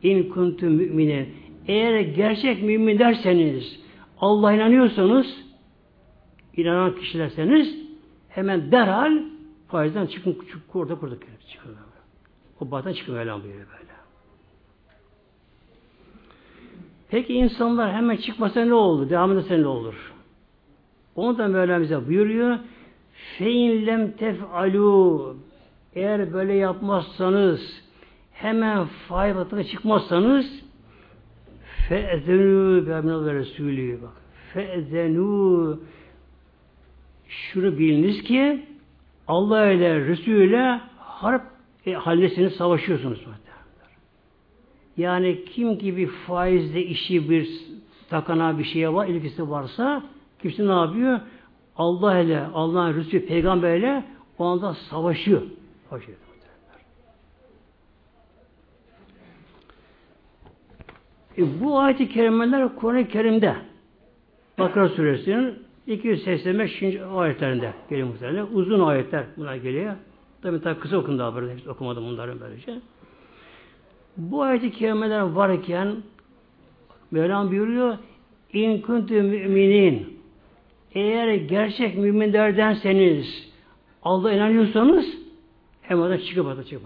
İn kuntu mümine eğer gerçek mümin derseniz Allah'a inanıyorsanız inanan kişilerseniz hemen derhal faizden çıkın çıkın orada burada çıkın. O battan çıkın öyle buyuruyor böyle. Peki insanlar hemen çıkmasa ne oldu? Devam ederse ne olur? Onu da Mevlam bize buyuruyor. Fein lem tef'alu eğer böyle yapmazsanız hemen batına çıkmazsanız fe'zenû be'amina ve Resulü bak. Fe'zenû şunu biliniz ki Allah ile Resulüyle harp e, hallesiniz, savaşıyorsunuz. Yani kim gibi faizle işi bir takana bir şeye var, ilgisi varsa kimse ne yapıyor? Allah ile, Allah'ın Resulü peygamberle o anda savaşıyor. Savaşıyor. E, bu ayet-i kerimeler Kur'an-ı Kerim'de Bakara suresinin 285. ayetlerinde geliyor muhtemelen. Uzun ayetler bunlar geliyor. Tabi tabi kısa okun daha böyle. Hiç okumadım bunları böylece. Bu ayet-i kerimeler varken Mevlam buyuruyor İn kuntu müminin eğer gerçek müminlerdenseniz Allah'a inanıyorsanız hemen oradan çıkıp orada çıkıp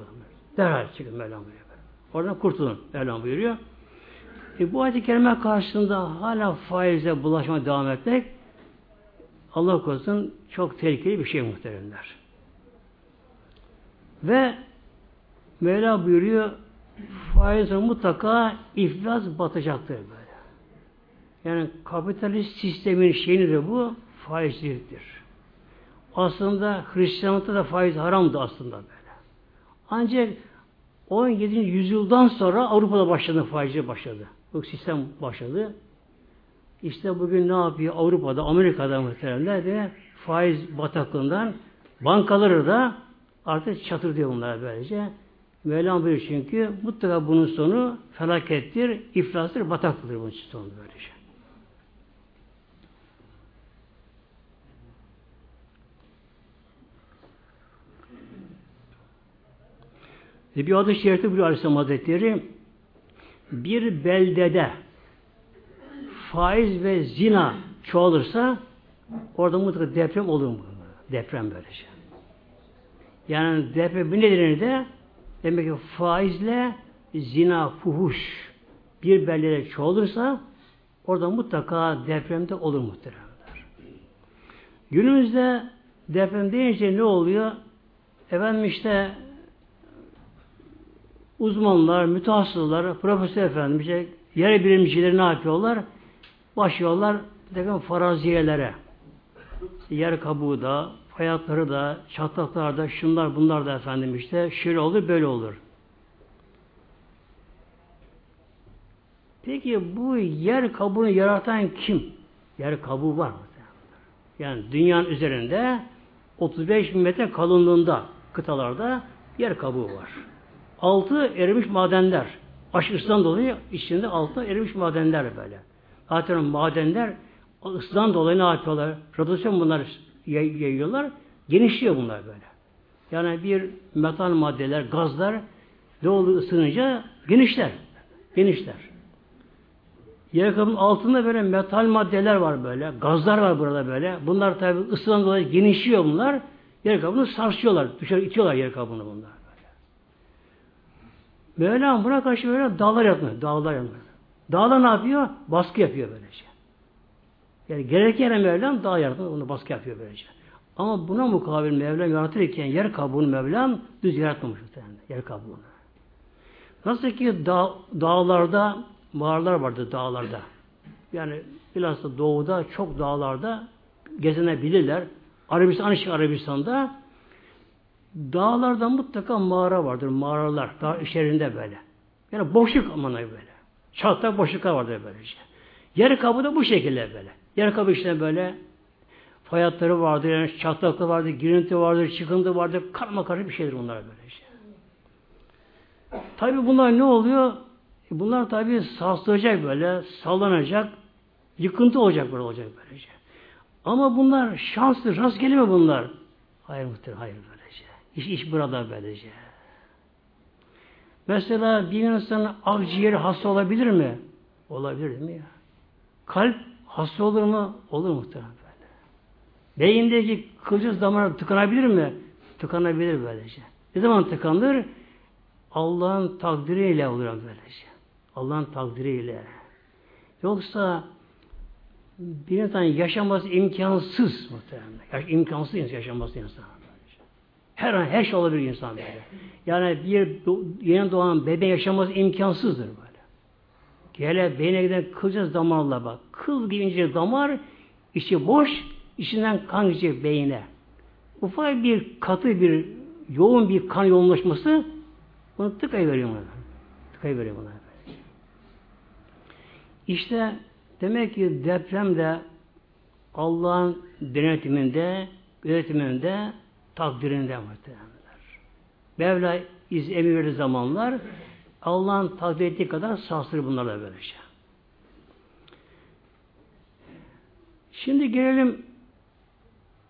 derhal çıkın Mevlam buyuruyor. Oradan kurtulun Mevlam buyuruyor. E, bu ayet-i kerime karşısında hala faize bulaşma devam etmek Allah korusun çok tehlikeli bir şey muhteremler. Ve Mevla buyuruyor faiz mutlaka iflas batacaktır böyle. Yani kapitalist sistemin şeyini de bu faizciliktir. Aslında Hristiyanlıkta da faiz haramdı aslında böyle. Ancak 17. yüzyıldan sonra Avrupa'da başladı faizci başladı. Bu sistem başladı. İşte bugün ne yapıyor Avrupa'da, Amerika'da muhteremler de faiz bataklığından bankaları da artık çatır diyor bunlara böylece. Mevlam buyuruyor çünkü mutlaka bunun sonu felakettir, iflastır, bataklıdır bunun sonu böylece. Bir adı şerifte buyuruyor Aleyhisselam Hazretleri bir beldede faiz ve zina çoğalırsa orada mutlaka deprem olur mu? Deprem böylece. Yani deprem bir nedeni de demek ki faizle zina, fuhuş bir beldede çoğalırsa orada mutlaka depremde olur muhteremler. Günümüzde deprem deyince ne oluyor? Efendim işte uzmanlar, mütehassıslar, profesör efendim, yer bilimcileri ne yapıyorlar? Başlıyorlar takım faraziyelere. Yer kabuğu da, hayatları da, çatlaklar da, şunlar bunlar da efendim işte şöyle olur, böyle olur. Peki bu yer kabuğunu yaratan kim? Yer kabuğu var mı? Yani dünyanın üzerinde 35 bin metre kalınlığında kıtalarda yer kabuğu var. Altı erimiş madenler. Aşırısından dolayı içinde altı erimiş madenler böyle. Zaten madenler ısıdan dolayı ne yapıyorlar? Radyasyon bunlar yayıyorlar. Genişliyor bunlar böyle. Yani bir metal maddeler, gazlar ne oldu ısınınca genişler. Genişler. Yer kabının altında böyle metal maddeler var böyle. Gazlar var burada böyle. Bunlar tabi ısıdan dolayı genişliyor bunlar. Yer kabını sarsıyorlar. Dışarı itiyorlar yer kabını bunlar. Mevlam buna karşı böyle dağlar yapmıyor. Dağlar yapmıyor. Dağlar ne yapıyor? Baskı yapıyor böylece. Yani gerek yere Mevlam dağ yaratıyor. Onu baskı yapıyor böylece. Ama buna mukabil Mevlam yaratırken yer kabuğunu Mevlam düz yaratmamış. Yer kabuğunu. Nasıl ki dağ, dağlarda mağaralar vardı dağlarda. Yani bilhassa doğuda çok dağlarda gezinebilirler. Arabistan, Anışık Arabistan'da dağlarda mutlaka mağara vardır. Mağaralar. Dağ içerisinde böyle. Yani boşluk aman böyle. Çatlak boşluklar vardır böylece. Yer kabı da bu şekilde böyle. Yer kabı işte böyle fayatları vardır, yani çatlaklı vardır, girinti vardır, çıkıntı vardır, karma karışık bir şeydir bunlar böylece. Tabi bunlar ne oluyor? E bunlar tabi sarsılacak böyle, sallanacak, yıkıntı olacak böyle olacak böylece. Ama bunlar şanslı, rastgele mi bunlar? Hayır muhtemelen, hayır. İş, iş burada böylece. Mesela bir insanın akciğeri hasta olabilir mi? Olabilir değil mi ya? Kalp hasta olur mu? Olur muhtemelen böyle. Beyindeki kılcız damar tıkanabilir mi? Tıkanabilir böylece. Ne zaman tıkanır? Allah'ın takdiriyle olur böylece. Allah'ın takdiriyle. Yoksa bir insan yaşaması imkansız muhtemelen. Yaş, imkansız yaşaması insan. Her an her şey olabilir insan böyle. Yani bir yeni doğan bebe yaşaması imkansızdır böyle. Gele beyne giden kılcız damarla bak. Kıl gibi damar, içi boş, içinden kan gidecek beyine. Ufak bir katı bir yoğun bir kan yoğunlaşması bunu tıkayı veriyor buna. Tıkayı veriyor buna. İşte Demek ki deprem de Allah'ın denetiminde, yönetiminde, takdirinde muhtemelenler. Mevla iz emir zamanlar Allah'ın takdir ettiği kadar sarsılır bunlarla böylece. Şimdi gelelim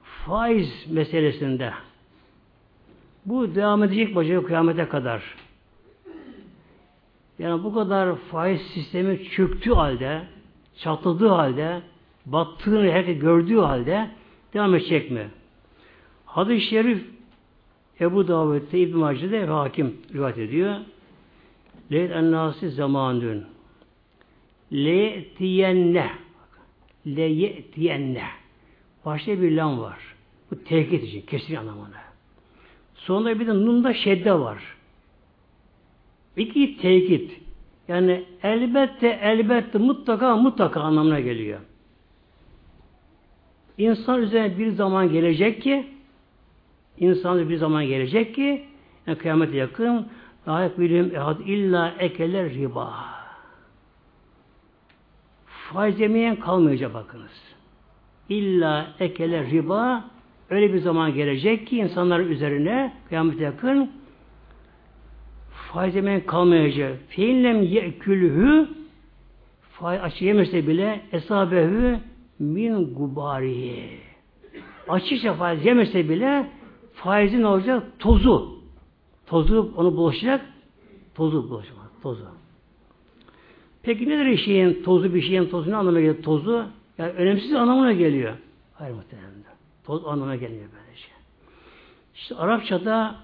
faiz meselesinde. Bu devam edecek bacağı kıyamete kadar. Yani bu kadar faiz sistemi çöktüğü halde, çatladığı halde, battığını herkes gördüğü halde devam edecek mi? Hadis-i Şerif Ebu Davud'da İbn-i Mace'de hakim rivayet ediyor. Leyt ennâsi zamanun le'tiyenne le'tiyenne başta bir lam var. Bu tehdit için, kesin anlamına. Sonra bir de nunda şedde var. İki tehdit. Yani elbette, elbette, mutlaka, mutlaka anlamına geliyor. İnsan üzerine bir zaman gelecek ki insan bir zaman gelecek ki yani kıyamete yakın layık bilim ehad illa ekeler riba. Faiz yemeyen kalmayacak bakınız. İlla ekeler riba öyle bir zaman gelecek ki insanlar üzerine kıyamete yakın faiz yemeyen kalmayacak. Feinlem yekülhü faiz açı yemese bile esabehü min gubariye. Açıkça faiz yemese bile faizin olacak tozu. Tozu onu bulaşacak. Tozu bulaşacak. Tozu. Peki nedir şeyin tozu bir şeyin tozu ne anlamına geliyor tozu? Yani önemsiz anlamına geliyor. Hayır muhtemelen. Toz anlamına gelmiyor böylece. Şey. İşte Arapçada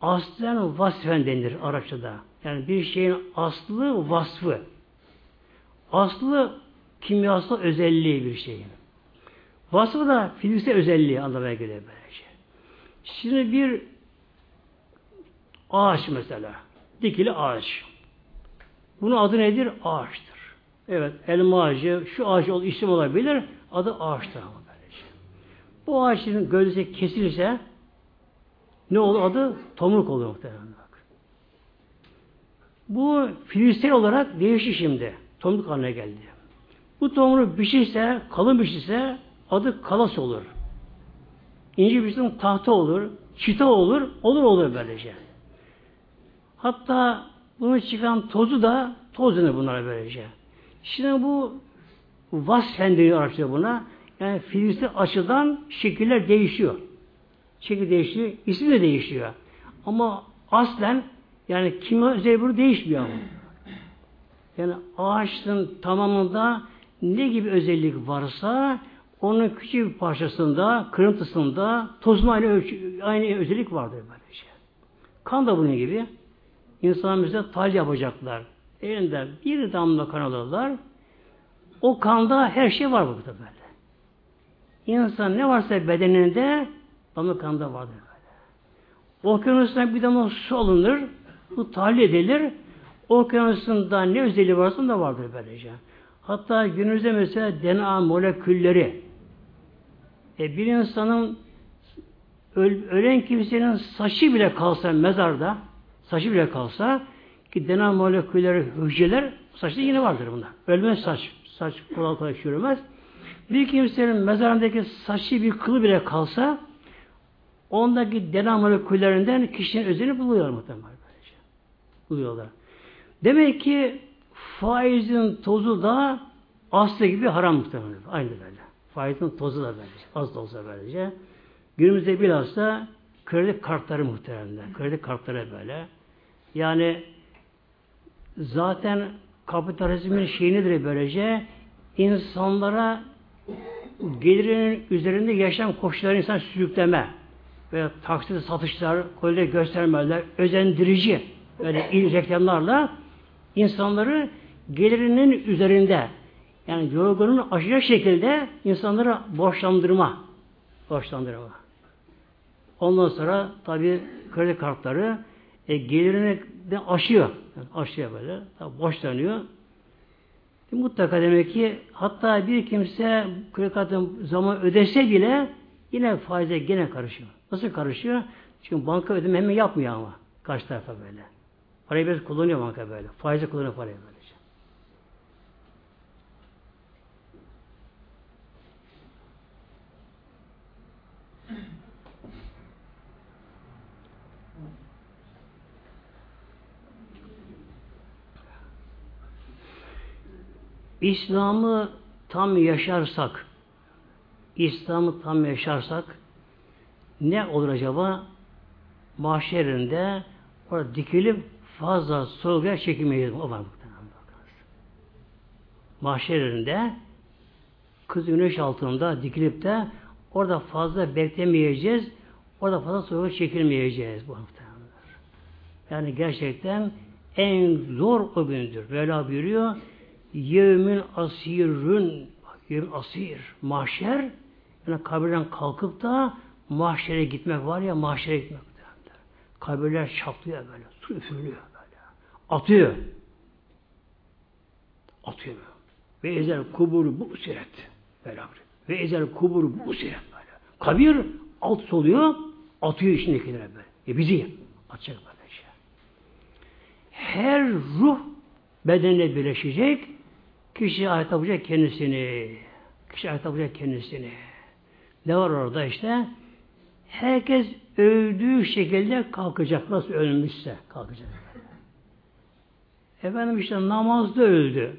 aslen vasfen denir Arapçada. Yani bir şeyin aslı vasfı. Aslı kimyasal özelliği bir şeyin. Vasfı da fiziksel özelliği anlamaya geliyor böylece. Şimdi bir ağaç mesela. Dikili ağaç. Bunun adı nedir? Ağaçtır. Evet, elma ağacı, şu ağaç ol, isim olabilir. Adı ağaçtır ama böylece. Bu ağaçın gövdesi kesilirse ne olur? Adı tomruk olur muhtemelen. Bak. Bu fiziksel olarak değişir şimdi. Tomruk haline geldi. Bu tomruk pişirse, kalın pişirse adı kalas olur. İnci pişirse tahta olur, çita olur, olur olur böylece. Hatta bunu çıkan tozu da toz denir bunlara böylece. Şimdi bu vasfen deniyor Arapça buna. Yani fiziksel açıdan şekiller değişiyor. Şekil değişiyor, isim de değişiyor. Ama aslen yani kimya özelliği değişmiyor ama. Yani ağaçın tamamında ne gibi özellik varsa onun küçük bir parçasında, kırıntısında tozma aynı, ölçü, aynı özellik vardır böylece. Kan da bunun gibi. İnsan bize tal yapacaklar. Elinde bir damla kan alırlar. O kanda her şey var burada böyle. İnsan ne varsa bedeninde damla kanda vardır böyle. Okyanustan bir damla su alınır. Bu tahlil edilir. Okyanusunda ne özelliği varsa da vardır böylece. Hatta günümüzde mesela DNA molekülleri e, bir insanın ölen kimsenin saçı bile kalsa mezarda saçı bile kalsa ki DNA molekülleri, hücreler saçta yine vardır bunda. Ölmez saç. Saç kolay kolay çürümez. Bir kimsenin mezarındaki saçı bir kılı bile kalsa ondaki DNA moleküllerinden kişinin özelliğini buluyorlar muhtemelen. Buluyorlar. Demek ki faizin tozu da aslı gibi haram muhtemelen. Aynı böyle. Faizin tozu da böylece. Az da olsa böylece. Günümüzde bilhassa kredi kartları muhtemelen. Kredi kartları böyle. Yani zaten kapitalizmin şeyi nedir böylece? insanlara gelirinin üzerinde yaşam koşulları insan sürükleme ve taksit satışlar, kolye göstermeler, özendirici böyle il reklamlarla insanları gelirinin üzerinde yani yorgunun aşırı şekilde insanları borçlandırma borçlandırma. Ondan sonra tabi kredi kartları e, gelirini de aşıyor. Yani aşıyor böyle. Tabi borçlanıyor. E, mutlaka demek ki hatta bir kimse kredi kartın zaman ödese bile yine faize gene karışıyor. Nasıl karışıyor? Çünkü banka ödeme hemen yapmıyor ama. Karşı tarafa böyle. Parayı biraz kullanıyor banka böyle. Faize kullanıyor parayı böylece. İslam'ı tam yaşarsak, İslam'ı tam yaşarsak ne olur acaba? Mahşerinde orada dikilip fazla soğuğa çekilmeyiz. O var Mahşerinde kız güneş altında dikilip de orada fazla beklemeyeceğiz. Orada fazla soğuğa çekilmeyeceğiz bu muhtemelenler. Yani gerçekten en zor o gündür. Vela buyuruyor. Yevmin asirün yevmin asir. Mahşer yani kabirden kalkıp da mahşere gitmek var ya mahşere gitmek. Kabirler çatlıyor böyle. Su üfürülüyor böyle. Atıyor. Atıyor. Ve ezel kuburu bu siret. Böyle. Ve ezel kuburu bu siret böyle. Kabir alt soluyor, atıyor içindekilere böyle. E bizi atacak böyle şey. Her ruh bedenle birleşecek, kişi ayet yapacak kendisini. Kişi ayet yapacak kendisini. Ne var orada işte? Herkes öldüğü şekilde kalkacak. Nasıl ölmüşse kalkacak. Efendim işte namazda öldü.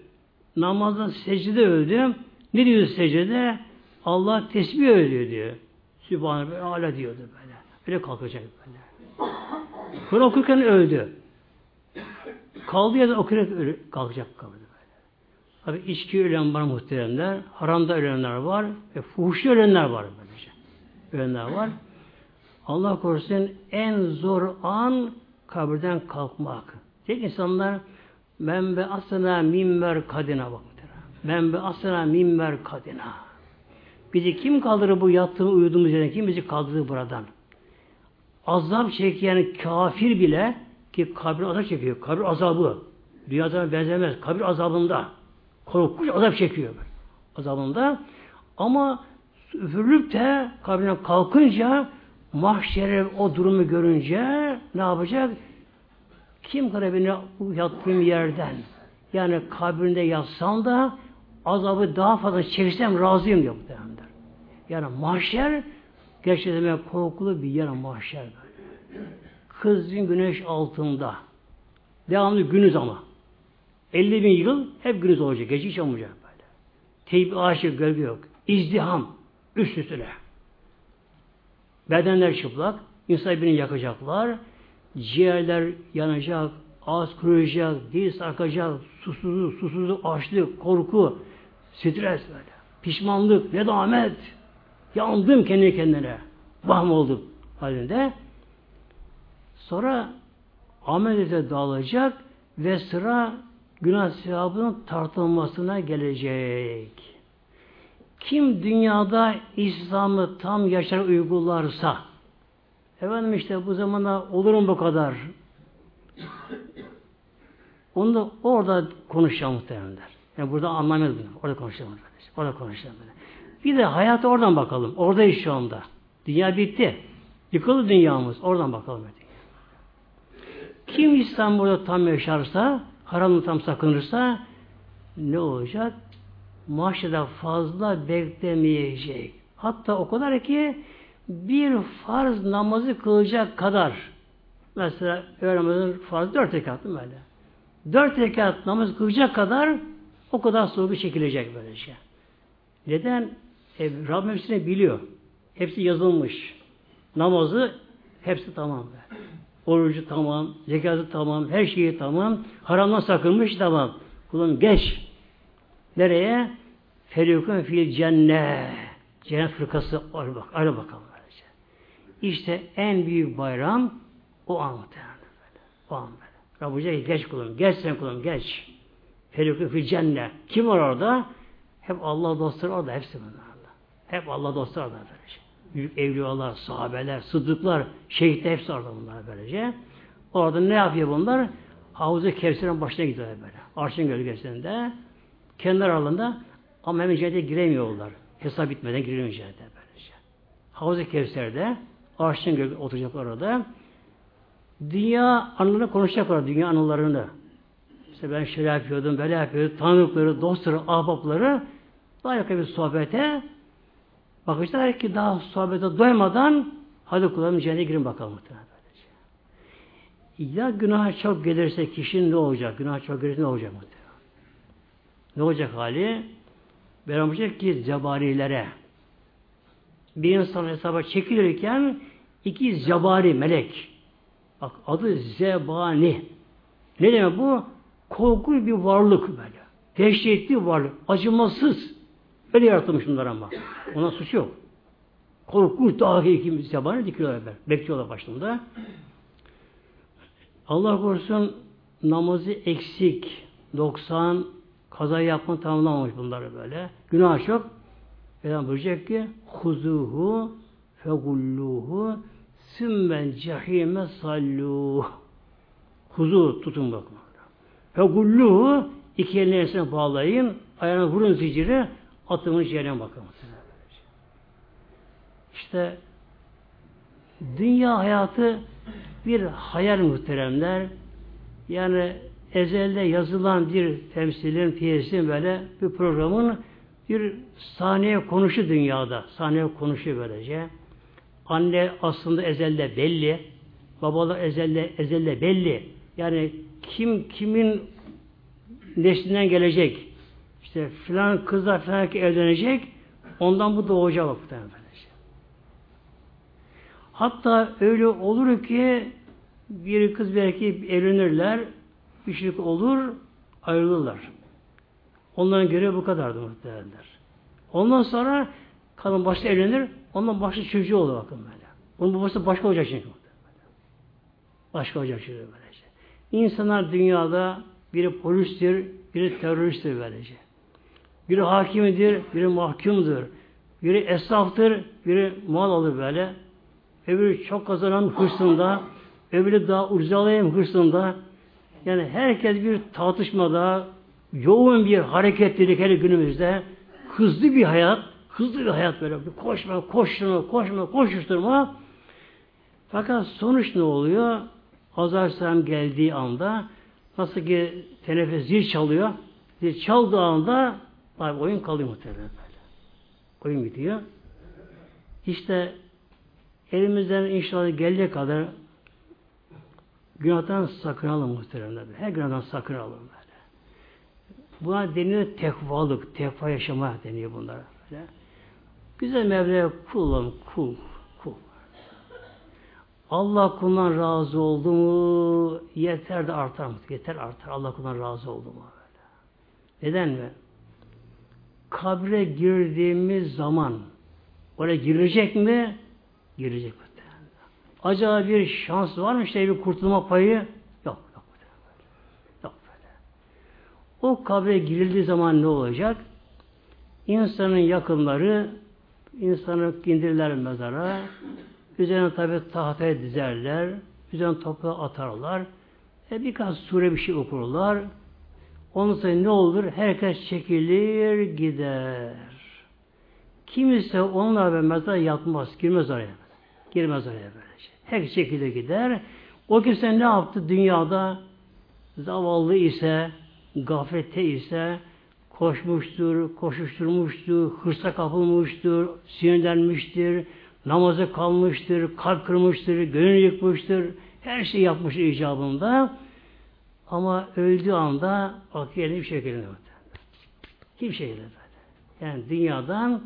Namazda secde öldü. Ne diyor secde? Allah tesbih öldü diyor. Sübhane böyle hala diyordu böyle. Öyle kalkacak böyle. Kur'an okurken öldü. Kaldı ya da okuyarak kalkacak kaldı. Tabi içki ölen var muhteremler, haramda ölenler var ve fuhuşlu ölenler var böylece. Ölenler var. Allah korusun en zor an kabirden kalkmak. Tek insanlar menbe asına minber kadına bak. Menbe asına minber kadına. Bizi kim kaldırır bu yattığımız uyuduğumuz yerden? Kim bizi kaldırır buradan? Azap çeken kafir bile ki kabir azap çekiyor. Kabir azabı. Dünyada benzemez. Kabir azabında. Korkunç azap çekiyor. Azabında. Ama üfürülüp de kabirden kalkınca mahşere o durumu görünce ne yapacak? Kim kalbine yattığım yerden yani kabrinde yatsam da azabı daha fazla çeksem razıyım diyor muhtemelen. Yani mahşer gerçekten korkulu bir yer mahşer. Kızgın güneş altında. Devamlı günüz ama. 50 bin yıl hep günüz olacak. Gece hiç olmayacak böyle. Teyip ağaçlık gölge yok. İzdiham. Üst üstüne. Bedenler çıplak. İnsan birbirini yakacaklar. Ciğerler yanacak. Ağız kuruyacak. Dil sarkacak. Susuzluk, susuzluk, açlık, korku, stres böyle. Pişmanlık, nedamet. Yandım kendi kendine. Vahm oldum halinde. Sonra amel dağılacak ve sıra günah sevabının tartılmasına gelecek. Kim dünyada İslam'ı tam yaşar uygularsa efendim işte bu zamanda olur mu bu kadar? Onu da orada konuşacağım muhtemelenler. Yani burada anlamayız bunu. Orada konuşacağım. Orada konuşacağım. Bir de hayata oradan bakalım. Oradayız şu anda. Dünya bitti. Yıkıldı dünyamız. Oradan bakalım. Kim İslam burada tam yaşarsa, haramını tam sakınırsa ne olacak? Mahşede fazla beklemeyecek. Hatta o kadar ki bir farz namazı kılacak kadar mesela öğrenmeden farz dört rekat böyle. Dört rekat namaz kılacak kadar o kadar soğuk çekilecek böylece. Neden? E, Rabbim hepsini biliyor. Hepsi yazılmış. Namazı hepsi tamam. Be. Orucu tamam, zekatı tamam, her şeyi tamam. Haramdan sakınmış tamam. Kulum geç. Nereye? Ferikun fil cennet. Cennet fırkası al bak, al bakalım. Böylece. İşte en büyük bayram o an muhtemelen. O an böyle. Rabbi geç kulum, geç sen kulum, geç. Ferikun fil cennet. Kim var orada? Hep Allah dostları orada, hepsi bunlar. Hep Allah dostları orada böylece. Büyük evliyalar, sahabeler, sıddıklar, şehitler hepsi orada bunlar böylece. Orada ne yapıyor bunlar? Havuz-ı Kevser'in başına gidiyorlar böyle. Arşın gölgesinde. Kendi aralarında ama hemen cennete giremiyorlar. Hesap bitmeden giremiyor cennete böylece. Havuz-ı Kevser'de arşın gölgesinde oturacaklar orada. Dünya anılarını konuşacaklar, dünya anılarını. İşte ben şöyle yapıyordum, böyle yapıyordum, tanıdıkları, dostları, ahbapları daha yakın bir sohbete bakışlar ki daha sohbete doymadan hadi kullanın cennete girin bakalım. Ya günah çok gelirse kişinin ne olacak? Günah çok gelirse ne olacak? Ne olacak hali? Beramacak ki cebarilere bir insan hesaba çekilirken iki cebari melek bak adı zebani ne demek bu? Korkunç bir varlık böyle. Dehşetli varlık. Acımasız. Öyle yaratılmış bunlar ama. Ona suç yok. Korkunç dahi iki zebani dikiyorlar. Bekliyorlar başında. Allah korusun namazı eksik, 90 kaza yapma tamamlamamış bunları böyle. Günah çok. Peygamber buyuracak ki huzuhu fegulluhu sümmen cehime salluh huzu tutun bakın. Fegulluhu iki elini bağlayın ayağına vurun zinciri atımın ciğerine bakın. İşte dünya hayatı bir hayal muhteremler. Yani ezelde yazılan bir temsilin, piyesin böyle bir programın bir sahneye konuşu dünyada. Sahneye konuşu böylece. Anne aslında ezelde belli. Babalar ezelde, ezelde belli. Yani kim kimin neslinden gelecek. İşte filan kızla filan evlenecek. Ondan bu doğacak vakti. Hatta öyle olur ki bir kız erkek evlenirler, bir olur, ayrılırlar. Onların görevi bu kadardı muhtemelenler. Ondan sonra kadın başta evlenir, ondan başta çocuğu olur bakın böyle. Onun babası başka olacak çünkü. Başka olacak çünkü böylece. İnsanlar dünyada biri polistir, biri teröristtir böylece. Biri hakimidir, biri mahkumdur. Biri esnaftır, biri mal alır böyle. Öbürü çok kazanan hırsında, öbürü daha ucuz alayım hırsında. Yani herkes bir tartışmada, yoğun bir hareketlilik hele günümüzde, hızlı bir hayat, hızlı bir hayat böyle. Koşma, koşturma, koşma, koşuşturma. Fakat sonuç ne oluyor? Azar geldiği anda nasıl ki teneffüs zil çalıyor. Zil çaldığı anda tabi oyun kalıyor muhtemelen böyle. Oyun bitiyor. İşte elimizden inşallah geldiği kadar günahdan sakınalım muhtemelen. Her günahdan sakınalım böyle. Buna deniyor tekvalık, tekva yaşama deniyor bunlara. Böyle. Güzel Mevla'ya kul olalım, kul, kul. Allah kulundan razı oldu mu yeter de artar mı? Yeter artar. Allah kulundan razı oldu mu? Böyle. Neden mi? Kabre girdiğimiz zaman oraya girecek mi? Girecek mi? Acaba bir şans var mı işte bir kurtulma payı? Yok. Yok. Yok böyle. O kabre girildiği zaman ne olacak? İnsanın yakınları insanı indirirler mezara. Üzerine tabi tahtaya dizerler. Üzerine toprağa atarlar. E birkaç sure bir şey okurlar. Ondan sonra ne olur? Herkes çekilir gider. Kimse onunla ve mezara yatmaz. Girmez oraya. Girmez oraya böylece. Her şekilde gider. O kimse ne yaptı dünyada? Zavallı ise, gaflette ise koşmuştur, koşuşturmuştur, hırsa kapılmıştır, sinirlenmiştir, namazı kalmıştır, kalp kırmıştır, gönül yıkmıştır, her şey yapmış icabında. Ama öldüğü anda aklı bir şey gelmiyor. Hiçbir şey gelmedi. Yani dünyadan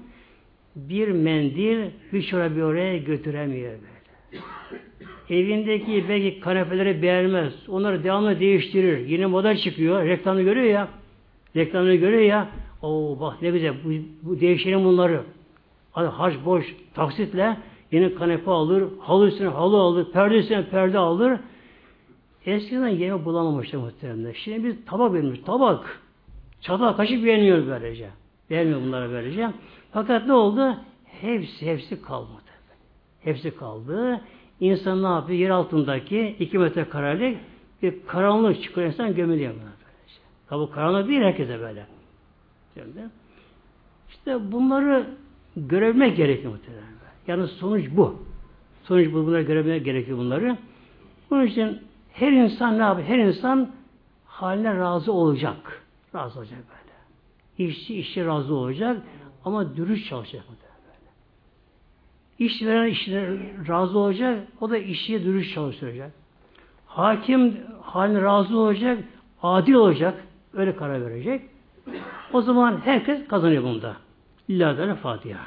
bir mendil bir çorabı oraya götüremiyor böyle. Evindeki belki kanepeleri beğenmez. Onları devamlı değiştirir. Yeni model çıkıyor. Reklamı görüyor ya. Reklamını görüyor ya. o bak ne güzel. Bu, bu değiştirin bunları. Hadi harç boş taksitle yeni kanepe alır. Halı üstüne halı alır. Perde üstüne perde alır. Eskiden yemek bulamamıştı muhtemelen. Şimdi biz tabak vermiş. Tabak. Çatal kaşık beğeniyor böylece. Beğenmiyor bunları böylece. Fakat ne oldu? Hepsi, hepsi kalmadı. Hepsi kaldı. İnsan ne yapıyor? Yer altındaki iki metre karelik bir karanlık çıkıyor. İnsan gömülüyor buna böylece. Tabi karanlık değil herkese böyle. İşte bunları görebilmek gerekiyor muhtemelen. Yani sonuç bu. Sonuç bu. Bunları görebilmek gerekiyor bunları. Bunun için her insan ne yapıyor? Her insan haline razı olacak. Razı olacak böyle. İşçi işçi razı olacak. Ama dürüst çalışacak mı? İş veren işine razı olacak, o da işçiye dürüst çalışacak. Hakim haline razı olacak, adil olacak, öyle karar verecek. O zaman herkes kazanıyor bunda. Teala Fatiha.